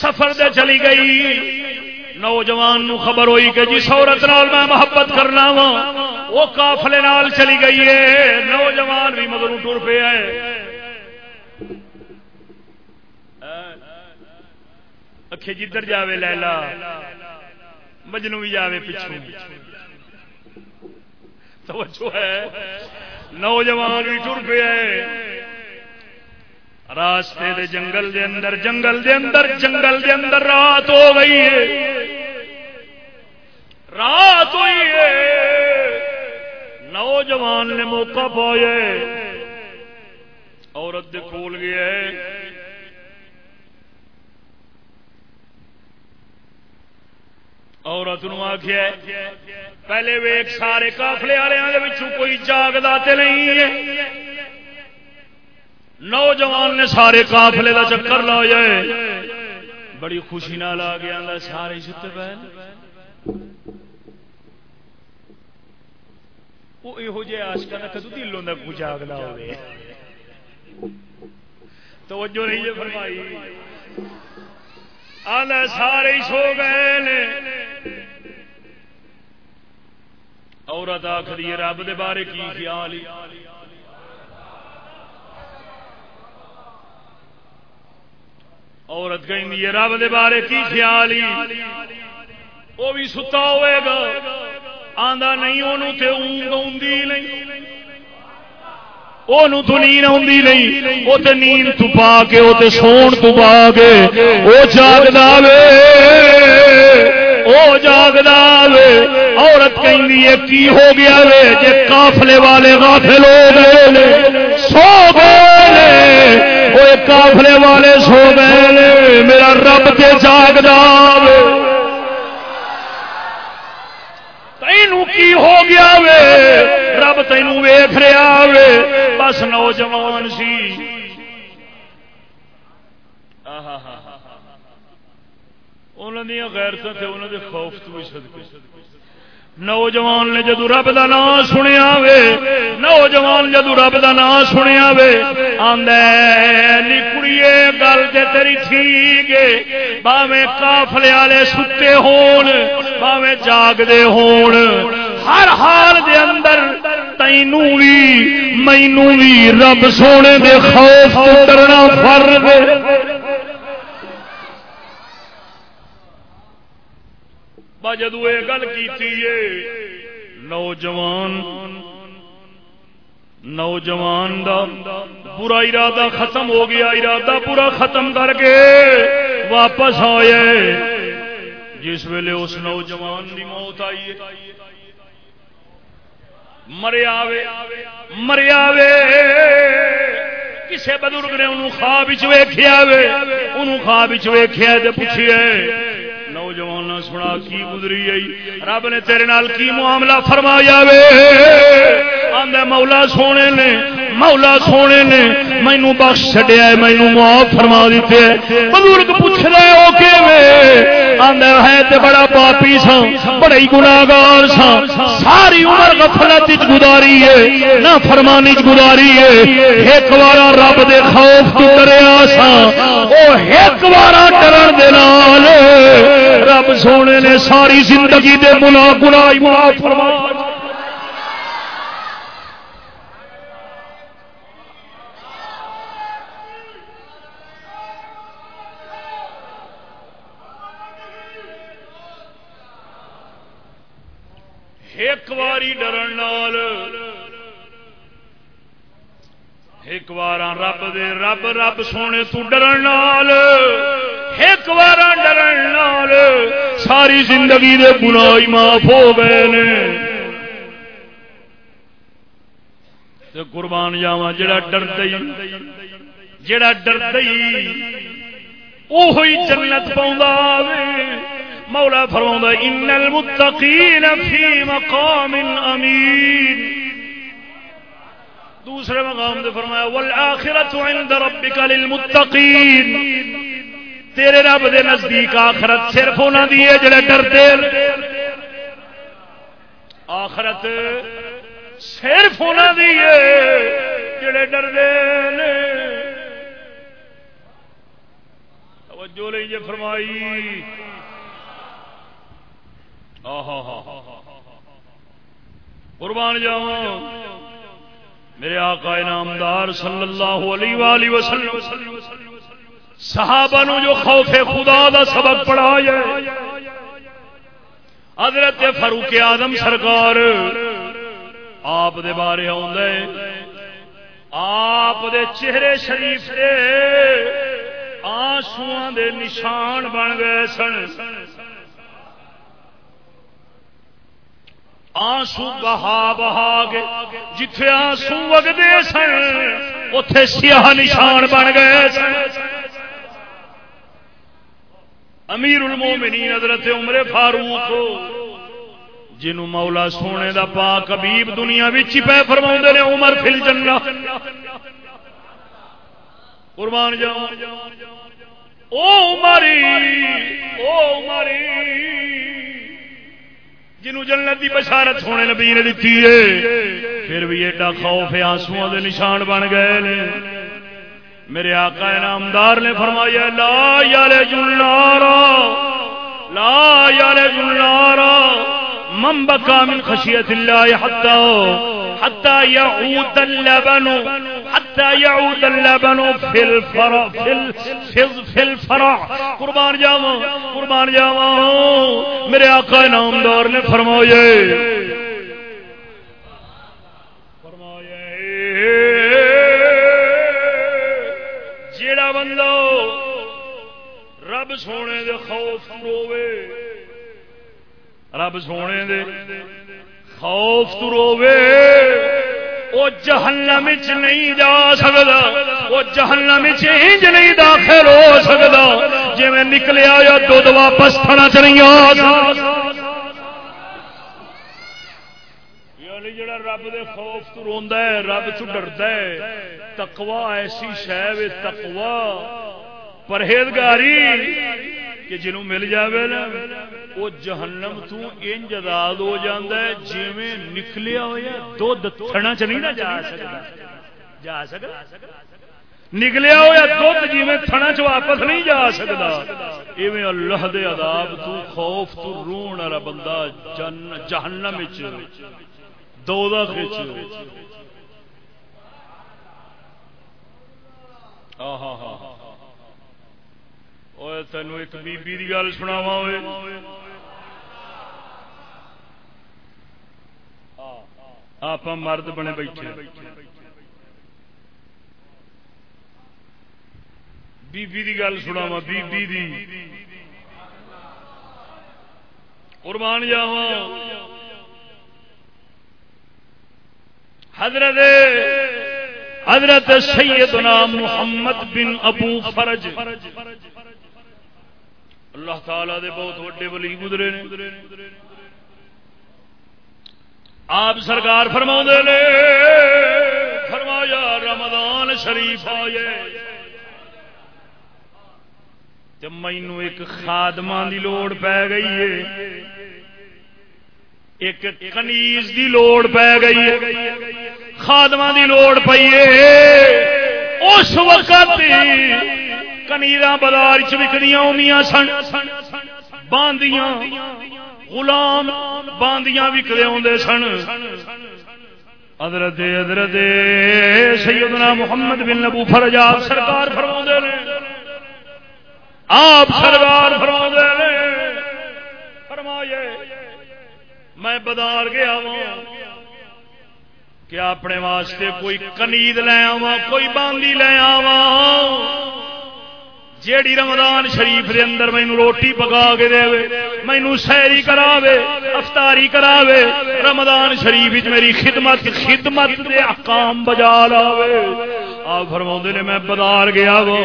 سفر دے چلی گئی۔ نوجوان نو خبر ہوئی کہ جس عورت نال میں محبت کرنا وا، وہ کافلے نال چلی گئی ہے۔ نوجوان بھی مگر ٹر پہ ہے۔ اکھے جدھر جاوے لیلا، مجنو بھی جاوے پچھوں۔ توجہ ہے۔ نوجوان بھی ٹر پیا راستے دے جنگل دے اندر، جنگل دے اندر، جنگل دے اندر رات ہو گئی ہے۔ رات ہوئی ہے۔ نوجوان نے موقع پایا عورت دے کول گیا ہے۔ عورت نو آخیا پہلے ویک سارے کافلے والوں کے کوئی جاگتا تے نہیں ہے۔ نوجوان نے سارے کافلے دا چکر لا جائے بڑی خوشی نال آ گیا سارے ستے پہ وہ یہو جہ آشکا نہ کدو دلوں کا کچھ جاگتا ہوئے۔ توجہ نہیں جی فرمائی۔ آدھا سارے سو گئے عورت آخری رب دے بارے کی خیال عورت کہ رب دے بارے کی خیال وہ بھی ستا ہوئے گا۔ آندا نہیں انہوں تے اونگ آدھی نہیں۔ تو نیند آتی نہیں۔ وہ تو نیند تو پا کے وہ سون تو پا کے۔ وہ جاگدا وے۔ وہ جاگدا وے۔ عورت کہیں کی ہو گیا وے؟ جے کافلے والے غافل ہو گئے۔ سو گئے۔ وہ کافلے والے سو گئے میرا رب تے جاگدا وے تینوں کی ہو گیا وے رب تینوں ویخ رہا وے بس نوجوان سی انہوں نے غیرت خوف تو بھی نوجوان نے جدو رب کا نام سنیا وے، نوجوان جدو رب کا نام سنیا وے آدھی گل جی تیری ٹھیک باوے کافلے والے ستے ہون باوے جاگتے ہون۔ ہر حال دے اندر تینوں بھی مینو بھی رب سونے دے خوف کرنا فر دے جدو یہ گل کی نوجوان نوجوان دا برا ارادہ ختم ہو گیا، ارادہ پورا ختم کر کے واپس آئے۔ جس ویلے اس نوجوان کی موت آئی مریا مریا کسی بزرگ نے انہوں خواب ویخیا وے، انہوں خواب ویخیا پوچھیے نوجوان سنا کی گزری آئی؟ رب نے تیرے نال کی معاملہ فرمایا وے؟ آدھا مولا سونے نے، مولا سونے نے مینو بخش چڈیا مینو معاف فرما دیتے بزرگ پوچھ رہے ہو کہ آدھا ہے تے بڑا پاپی سا بڑا ہی گناگار سا ساری عمر غفلت گزاری ہے نہ فرمانی گزاری ہے۔ ایک بار رب دے خوف تو کریا سا وہ ایک بار ڈرن دے نال۔ رب سونے نے ساری زندگی دے گنا گنا فرما ایک واری ڈرن ایک بار رب دے رب رب سونے تو ڈرن ایک بار ڈرن ساری زندگی دے گناہ معاف ہو گئے نے۔ تے قربان جاوا جڑا ڈر جڑا ڈر وہی جنت پاؤں مولا فرما ان المتقین فی مقام امین. دوسرے مقام دے فرمایا، والآخرت عند ربک للمتقین. تیرے رب دے نزدیک آخرت صرف انہاں دی ہے جڑے ڈرتے آخرت صرف انہاں دی ہے جڑے ڈردے نے توجہ لیں یہ فرمائی۔ قربان جاؤ میرے آقا نامدار صلی اللہ علیہ وآلہ وسلم۔ صحابہ نو جو خوف خدا دا سبق پڑھایا حضرت فاروق آدم سرکار آپ دے بارے آدھے آپ دے چہرے شریف دے آنسو دے نشان بن گئے سن۔ آنسو بہا بہا کے جتھے آنسو وگتے سن اتے سیاہ نشان بن گئے سن۔ امیر المومنین حضرت عمر فاروق جنو مولا سونے دا پاک حبیب دنیا وچ پہ فرما نے، عمر فل جنہ قربان جاؤ۔ او عمری او عمری جنو جنت دی بشارت سونے نبی نے دیتی ہے، پھر بھی ایڈا خوف آنسو دے نشان بن گئے نے۔ میرے آقا نامدار نے فرمایا، لا یار جنارا لا یار جنارا من بکا من خشیت اللہ حتی حتی یعود اللبن، حتی یعود اللبن فی الفرع فی الفرع قربان جاوا قربان جاوا میرے آقا نامدار نے فرمایا رب سونے دے خوف روے رب سونے دے خوف تو روے وہ جہنم نہیں جا سکتا وہ جہنم انج نہیں داخل ہو سکتا جی میں نکلیا یا دھد واپس تھنا چ نہیں آ یعنی جڑا رب دے خوف تو روندا ہے، رب تو ڈردا ہے. تقوا ایسی شے تقوا پرہیزگاری کہ جنوں مل جاوے نا، وہ جہنم تو انج آزاد ہو جاندا ہے جویں نکلیا ہویا، دودھ تھنا چ نہیں نہ جا سکدا جا سکدا نکلیا ہوا دھد جی تھنا چ واپس نہیں جا سکتا۔ ایویں اللہ دے عذاب تو، خوف تو، رون والا بندہ جہنم دو تین ایک بی بی دی گل سناوا ہوئے آپ مرد بنے بیٹھے بی بی دی گل سناوا بی بی دی قربان جاوا حضرت حضرت سیدنا محمد بن ابو فرج اللہ تعالی دے بہت وڈے ولی گزرے نے۔ آپ سرکار فرما نے، فرمایا رمضان شریف آئے۔ مینو ایک خادمہ دی لوڑ پی گئی ہے۔ ایک کنیز دی لوڑ پی گئی ہے۔ خادمہ دی لوڑ پی اس وقت کنیر بازار چکدیاں آدیاں سن۔ باندیاں، غلام باندیاں وکدے آدھے سن۔ ادرت ادرت سیدنا محمد بن نبو فرجا سرکار فرما نے۔ آپ سرکار فرما نے۔ فرمائے میں بدار گیا ہاں کہ اپنے واسطے کوئی کنید لے آوا کوئی باندھی لے آوا جیڑی رمضان شریف دے اندر مینو روٹی پکا کے دے مینو سیری کراوے، افطاری کراوے، رمضان شریف میری خدمت خدمت دے احکام بجا لاوے۔ آ فرما نے، میں بدار گیا وا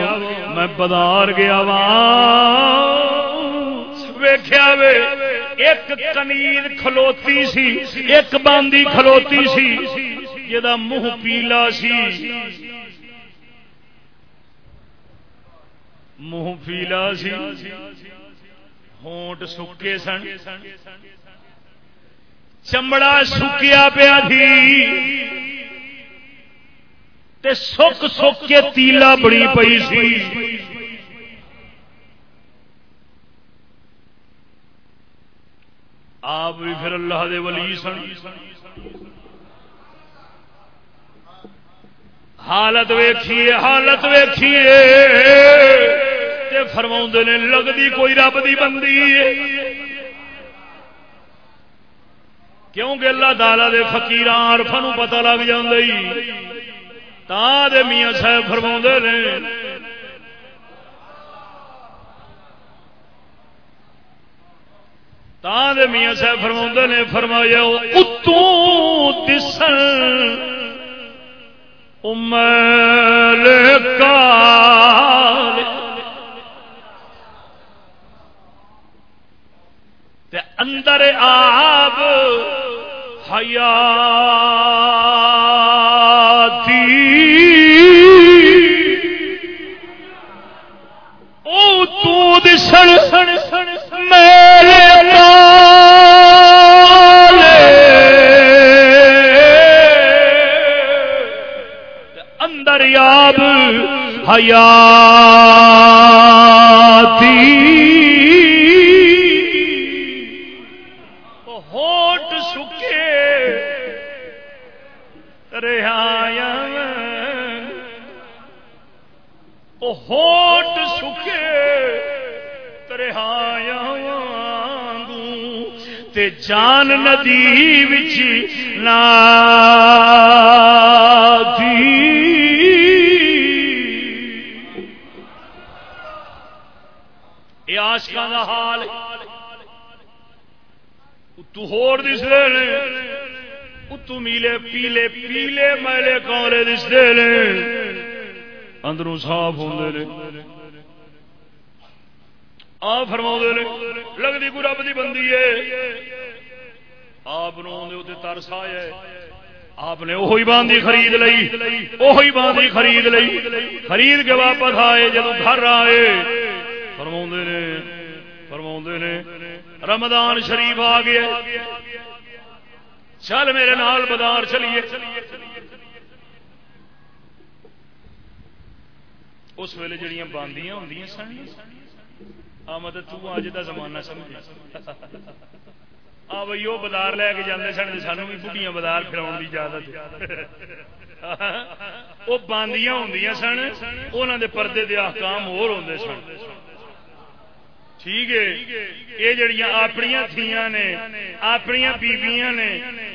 میں بدار گیا وا ویخیا وے، ایک کنیر کھلوتی سی، ایک باندی کھلوتی سی جا منہ پیلا سی۔ منہ پیلا سی ہونٹ سکے سن چمڑا سکیا پیا تھی سک سک کے تیلا بڑی پئی سی آپ بھی پھر اللہ دے ولی سن حالت ویکھیے حالت ویکھیے۔ فرما نے لگتی کوئی رب کی بندی۔ ہے کیونکہ اللہ تعالی دے فکیر ارفا پتا لگ جی میاں صاحب فرما نے۔ دے میاں صاحب فرما نے، فرمایا، اتوں دسن امر کا اندر آب حیا او تو دسن میرے حیاتی۔ ہوٹ سکے ترہایا تے جان ندی بچ نا یہ آشکا کا حال تو ہور دس رہے اتو میلے پیلے پیلے میلے کالے دستے نے اندروں صاف ہوتے ہیں آ فرما نے لگتی کوئی رب کی بندی ہے۔ آپ ترس آیا آپ نے وہی باندھی خرید لئی۔ وہی باندھی خرید لئی۔ خرید کے واپس آئے جب گھر آئے۔ فرما نے فرما نے، رمضان شریف آ گیا چل میرے نال بازار چلیے۔ اس ویلے جڑیاں باندیاں ہوں سن، آمد تج کا زمانہ سمجھ آ بھائی، وہ بازار لے کے جانے سن سانو بھی بڑھیا بازار پھراؤ کی اجازت وہ باندیاں ہوں سن انہوں دے پردے دے احکام اور ہوں سن۔ ٹھیک ہے یہ جڑیاں اپنی تھیاں نے اپنی بیبیاں نے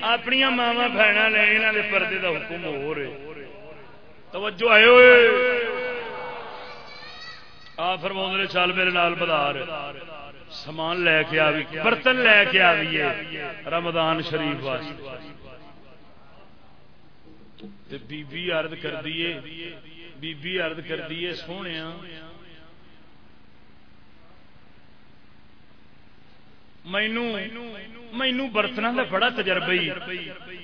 اپنی ماوا بہن نے یہاں دے پردے دا حکم ہو رہے توجہ آئے ہوئے آ فرما نے چل میرے نال بدار سامان لے کے آوی برتن لے کے آئیے رمضان شریف بی بی ارد کر دیے بی بی ارد کر دیے سونے مینو مینو برتنا کا بڑا تجربہ ہی۔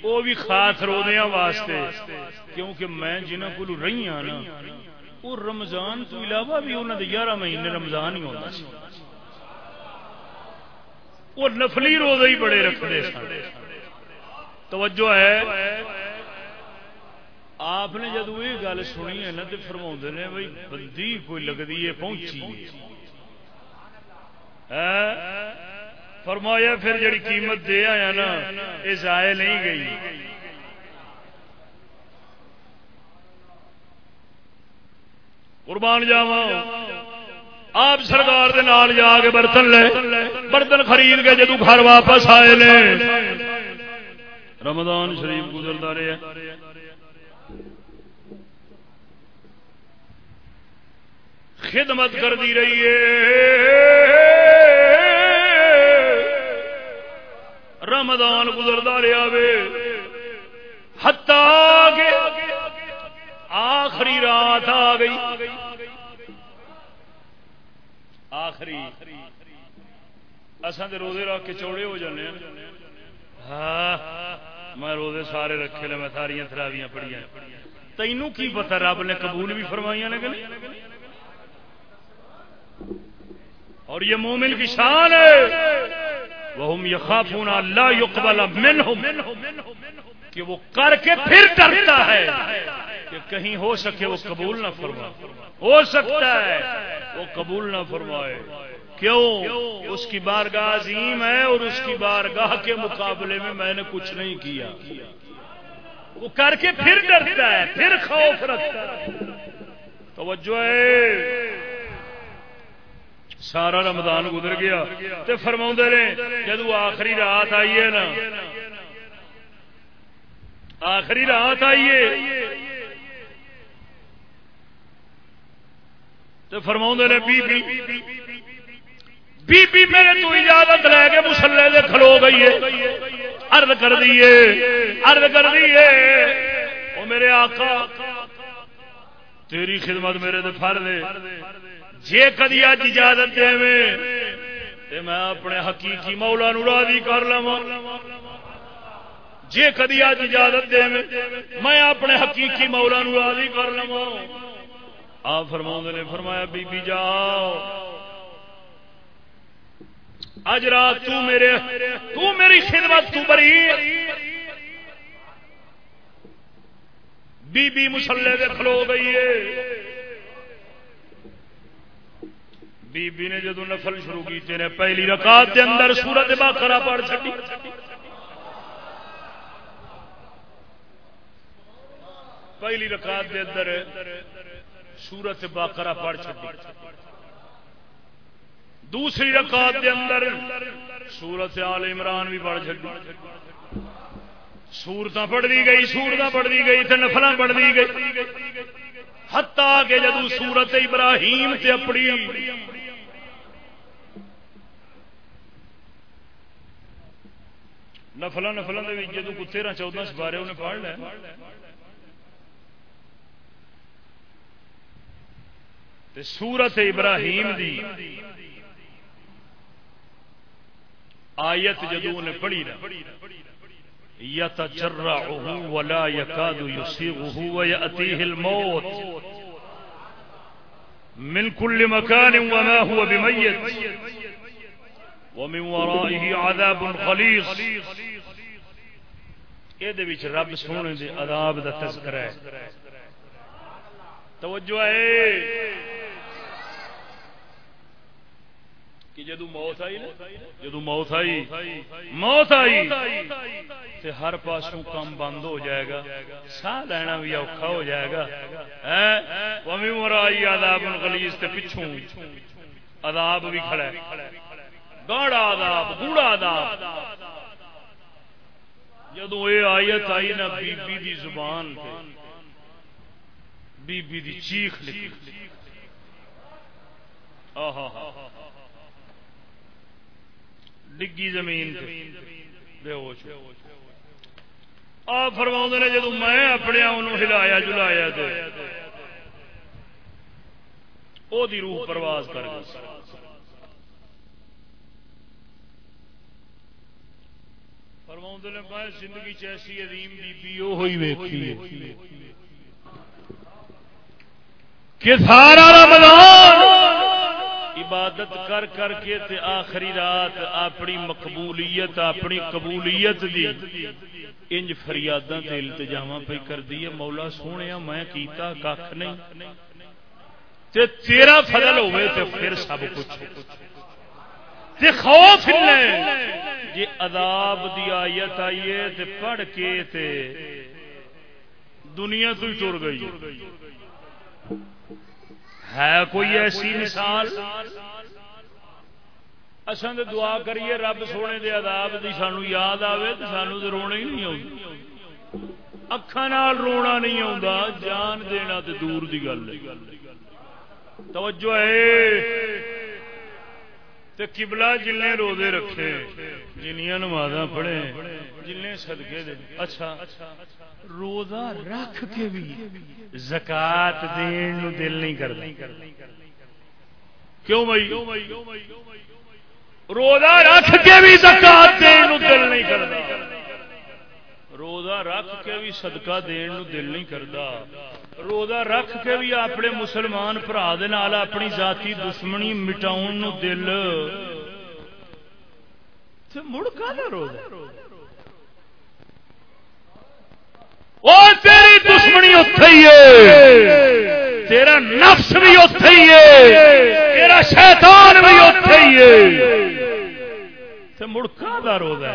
وہ بھی خاص رودیا واسطے۔ کیونکہ میں جنہوں کو رہی ہوں نا وہ رمضان تو علاوہ بھی انہوں نے گیارہ مہینے رمضان ہی ہوتا وہ نفلی روزے ہی بڑے رکھتے سن۔ توجہ ہے۔ آپ نے جدو یہ گل سنی ہے نا، تو فرما نے بھائی بندی کوئی لگتی ہے، پہنچی فرمایا پھر جڑی قیمت دے آیا نا، یہ ضائع نہیں گئی۔ قربان جاوا آپ سرکار دے نال جا کے برتن لے، برتن خرید کے جدو گھر واپس آئے لے رمضان شریف گزرتا رہا خدمت کرتی رہی ہے۔ رمضان گزرتا رہا وے۔ ہتا آخری رات آ گئی۔ آخری۔ اصل روزے رکھ کے چوڑے ہو جانے ہاں میں روزے سارے رکھے لے، میں ساری تھراویاں پڑھیا تینوں کی پتا رب نے قبول بھی فرمائیاں نے کہ اور یہ مومن کی شان ہے۔ وہ یخافون اللہ یقبل منہم، کہ وہ کر کے پھر ڈرتا ہے کہ کہیں ہو سکے وہ قبول نہ فرما ہو سکتا ہے وہ قبول نہ فرمائے۔ کیوں؟ اس کی بارگاہ عظیم ہے اور اس کی بارگاہ کے مقابلے میں میں نے کچھ نہیں کیا۔ وہ کر کے پھر ڈرتا ہے، پھر خوف رکھتا ہے۔ توجہ ہے۔ سارا رمضان گزر گیا تے فرما نے، جدو آخری رات آئیے نا۔ آخری رات آئیے تو فرما نے، بی بی بی بی میرے تو اجازت لے کے مسلے دے کھلو گئی ہے۔ ارد کر دیے ارد کر دیے وہ میرے آقا، تیری خدمت میرے دے فر دے۔ جے کدی اج اجازت دے میں میں اپنے حقیقی مولا نو راضی کر لوا جے کدی اج اجازت دے میں اپنے حقیقی مولا نو راضی کر لوا آپ فرما نے، فرمایا، بی بی جاؤ۔ اج رات تو میرے، تو میری خدمت تو بری۔ بی بی مسلے دے کھلو گئی ہے۔ بی بی نے جدو نفل شروع کی تیرے پہلی رکعت دے اندر سورت باقرہ پڑھ چھٹی پہلی رکعت دے اندر سورت باقرہ پڑھ چھٹی دوسری رکعت دے اندر سورت آل عمران بھی پڑھ چھٹی سورت پڑھ دی گئی سورت پڑھ دی گئی، تے نفل پڑھ دی گئی۔ ہتا کہ جدو سورت ابراہیم تے اپنی نفل نفل جدو کو تیرہ چودہ سپارے انہیں پڑھ لیا سورت ابراہیم دی آیت جدو نے پڑھی نا یتجرعه ولا يكاد يسيغه ويأتيه الموت. من كل مكان وما هو بميت. ومن ورائه عذاب غليظ یہ رب سونے دے عذاب دا تذکرہ ہے توجہ ہے کہ جدو موت آئی نا، جدو موت آئی موت آئی، تے ہر پاسوں کام بند ہو جائے گا سا لینا بھی اوکھا ہو جائے گا ومی مرائی عذاب غلیظ تے پچھوں عذاب بھی کھڑا ہے۔ گاڑا عذاب، گوڑا عذاب۔ جدو یہ آیت آئی نا، بی بی دی زبان بی بی دی چیخ لکھی۔ آہا ہا ڈگی زمین بے ہوش آ فرما نے جدو میں اپنے ہلایا جلایا او دی روح پرواز کر گئی۔ فرما نے میں زندگی چیسی عظیم بی بی او ہوئی ویکھی کہ سارا رمضان عبادت کر کر کے تے آخری رات اپنی مقبولیت، اپنی قبولیت دی انج فریاداں تے التجاواں پہ کر دی مولا سونے، میں کیتا کھ نہیں۔ تے تیرا فضل ہوئے تے پھر سب کچھ۔ تے خوف لے جی عذاب دی آیت آئیے تے پڑھ کے تے دنیا تو ہی ٹر گئی۔ ہے کوئی ایسی مثال؟ اصل دعا کریے رب سونے دے عذاب دی سانو یاد آوے تو سانو تو رونا ہی نہیں آتا اکھان رونا نہیں آتا جان دینا تے دور دی گل توجہ ہے۔ تے قبلہ جلنے روزے رکھے جنیاں نماز پڑھے جلنے صدقے دے۔ اچھا روزہ رکھ کے بھی زکات دین نو دل نہیں کرتا۔ کیوں بھائی؟ روزہ رکھ کے بھی زکات دین نو دل نہیں کرتا۔ روزہ رکھ کے بھی صدقہ دین نو دل نہیں کرتا۔ روزہ رکھ کے بھی اپنے مسلمان برا اپنی ذاتی دشمنی مٹاؤ دل۔ مڑ کا روزہ؟ تیری دشمنی اتے ہی ہے۔ تیرا نفس بھی اتے ہی ہے۔ تیرا شیطان بھی اتے ہی ہے۔ مڑکا کا روزہ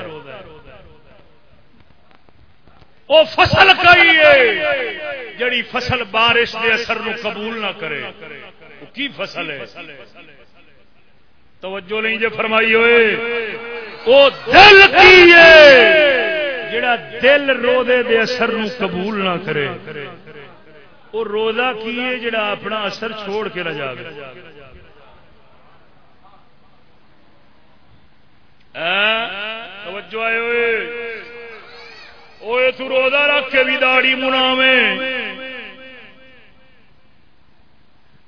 وہ فصل کئی ہے۔ جڑی فصل بارش کے اثر نو قبول نہ کرے۔ وہ کی فصل ہے؟ توجہ نہیں جے فرمائی ہوئے۔ او دل کی جڑا دل روزے دے اثر نو قبول نہ کرے۔ وہ روزہ کی ہے جڑا اپنا اثر چھوڑ کے نہ جائے ہاں، توجہ آئے ہوئے۔ اوے تو روزہ رکھ کے بھی داڑی مناوے۔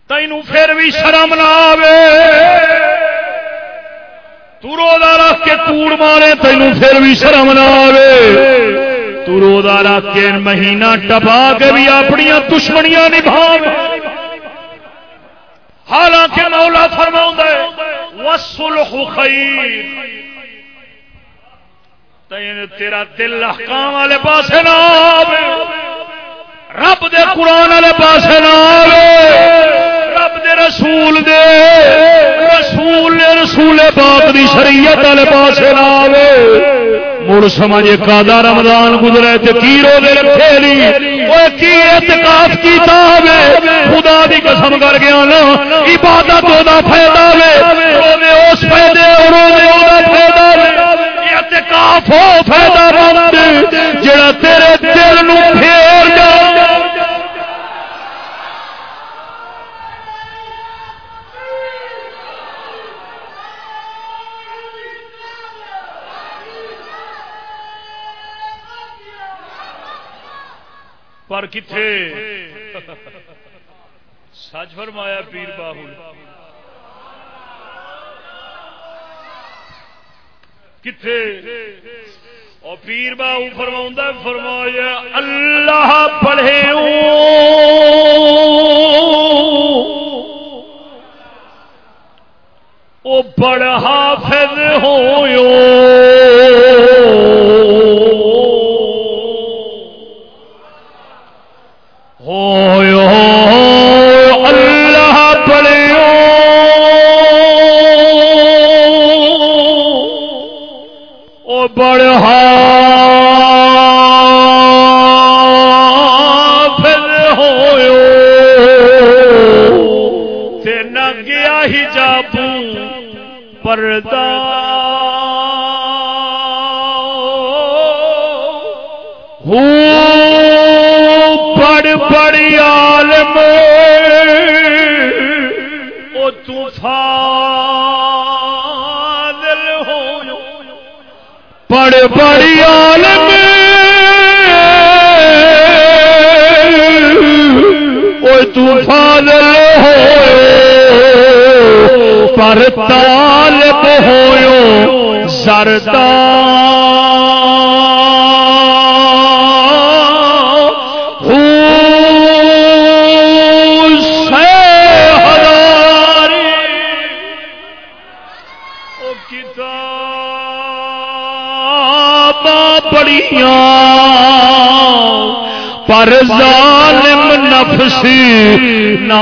تینوں پھر بھی شرم نہ آوے۔ تو روزہ رکھ کے کوڑ مارے، تینوں پھر بھی شرم نہ آوے۔ تو روزہ رکھ کے مہینہ ٹپا کے بھی اپنی دشمنیاں نبھا حالانکہ مولا فرما وسلح خیر تیرا دل احکام والے پاس نہ رب دے قرآن والے پاس نہ رب دے رسول دے، رسول رسول پاک دی شریعت والے پاس نہ مڑ سمجھ کا رمضان گزرے تو کی رو رکھے لی وہ کی اعتکاف کیتا ہے خدا دی قسم کر گیا نا عبادت دا فائدہ ہے رونے اس فائدے اور رونے دا فائدہ ہے اعتکاف ہو، فائدہ مند جڑا تیرے دل نو پھیر جا۔ پر کتنے سچ فرمایا پیر باہو کتنے اور پیر باؤ فرما فرمایا اللہ پڑھے او بڑا حافظ ہوئے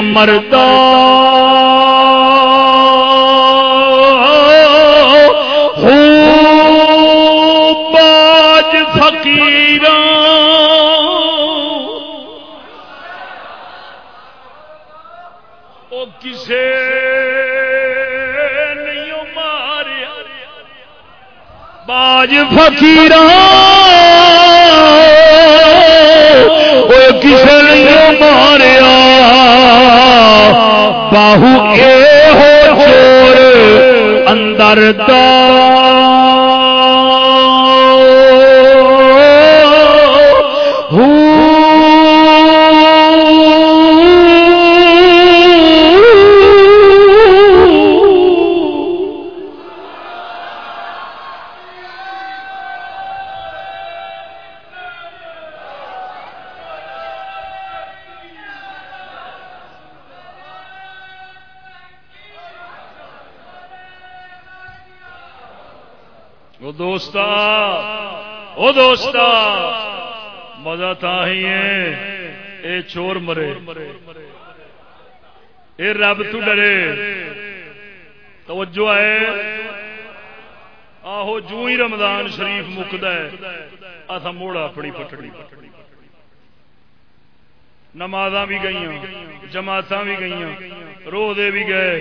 نفسی چور دوست مزہ تا ہی ہے۔ اے چور مرے۔ اے رب تو ڈرے۔ توجہ ہے۔ آہو، جو ہی رمضان شریف مکد ہے اتھا موڑا اپنی پٹڑی۔ نماز بھی گئی جماعت بھی گئی رو دے بھی گئے،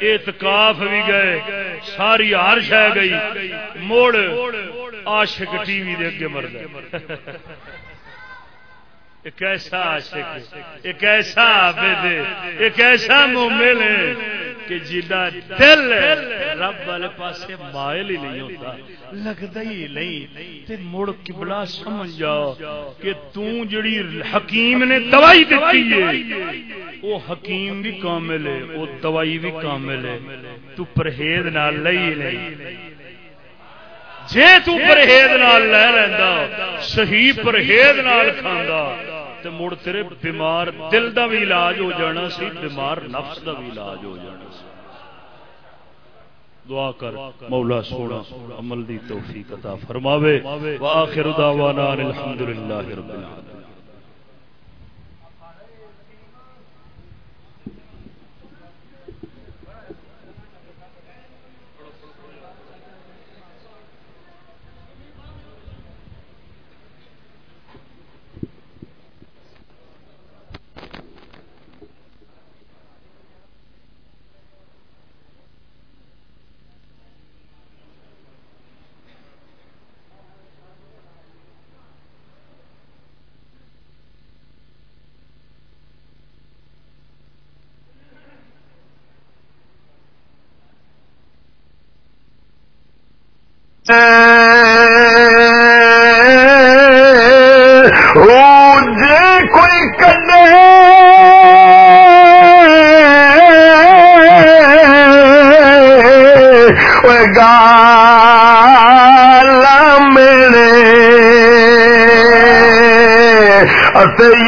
اعتکاف بھی گئے، ساری ہر شہ گئی، موڑ، عاشق ٹی وی دے اگے مر گئے۔ ایک ایسا عاشق، ایک ایسا عابد، ایک ایسا مومن کہ جدا دل رب والے پاسے مائل ہی نہیں ہوتا۔ لگتا ہی نہیں تے مڑ قبلہ سمجھ جا کہ تو جڑی حکیم نے دوائی دیتی ہے، وہ حکیم بھی کامل ہے، وہ دوائی بھی کامل ہے۔ تو پرہیز نال لئی نہیں۔ جے تو پرہیز نال لے لیندا صحیح پرہیز نال کھاندا تے مڑ تیرے بیمار دل دا بھی علاج ہو جانا سی بیمار نفس دا بھی علاج ہو جانا سی۔ دعا کر مولا سونا عمل دی توفیق عطا فرماوے۔ واخر دعوانا الحمدللہ رب العالمین۔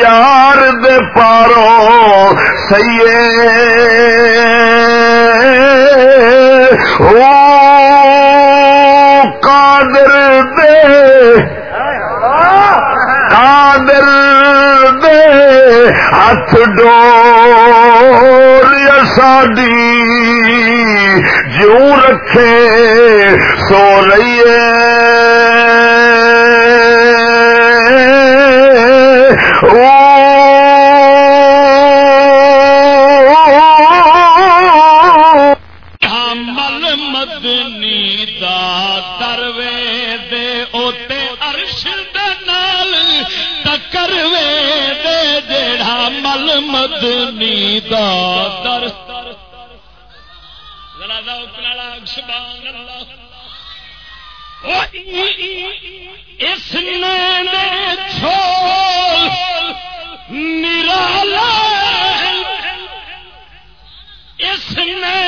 یار دے پارو سی قادر دے ہاتھ ڈور ساڈی جوں رکھے سو رہیے اس نے چھوڑ نرالا اس نے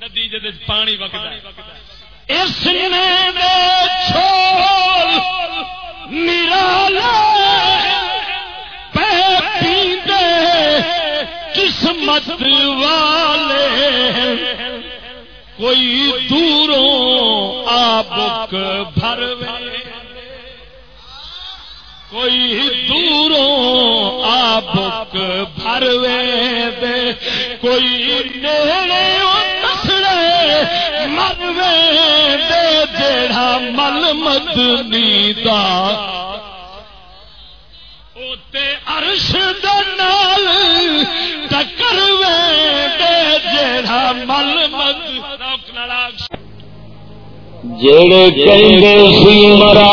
ندی۔ جد پانی وقت اس نے چھوڑ نرالا قسمت والے کوئی دوروں آبک بھر کوئی دوروں آبک بھر دے کوئی نیڑے تسڑے مروے دے جڑا مل مدنی دا اوتے عرش دا نال ٹکر وے دے جڑا مل جڑے کہیں سی مرا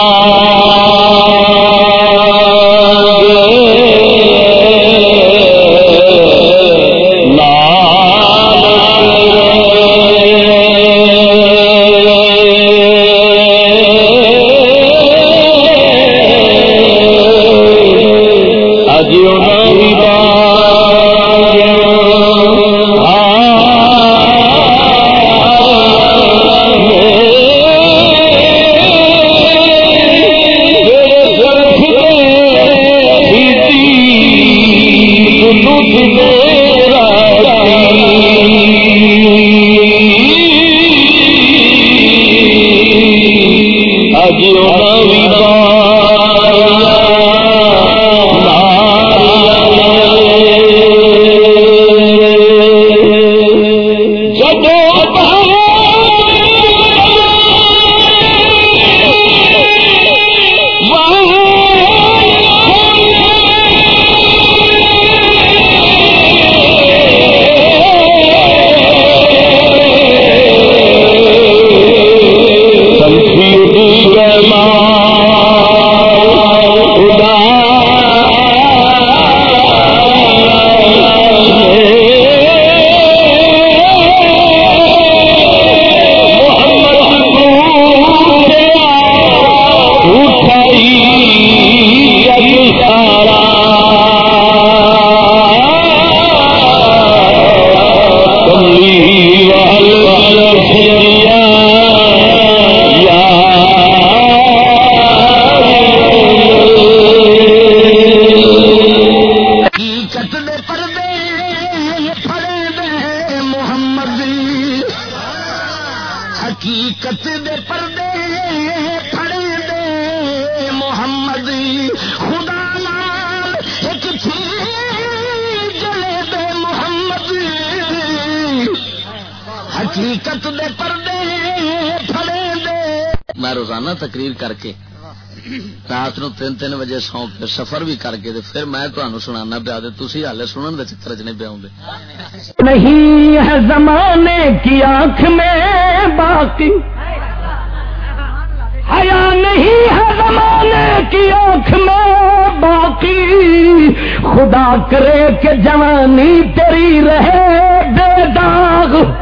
بجے سو کے سفر بھی کر کے پھر میں تمہیں سنا پیا تھی ہال سنن کے چکر چ نہیں پیا نہیں ہے زمانے کی آنکھ میں باقی حیا نہیں ہے زمانے کی آنکھ میں باقی خدا کرے کہ جوانی تیری رہے بے داغ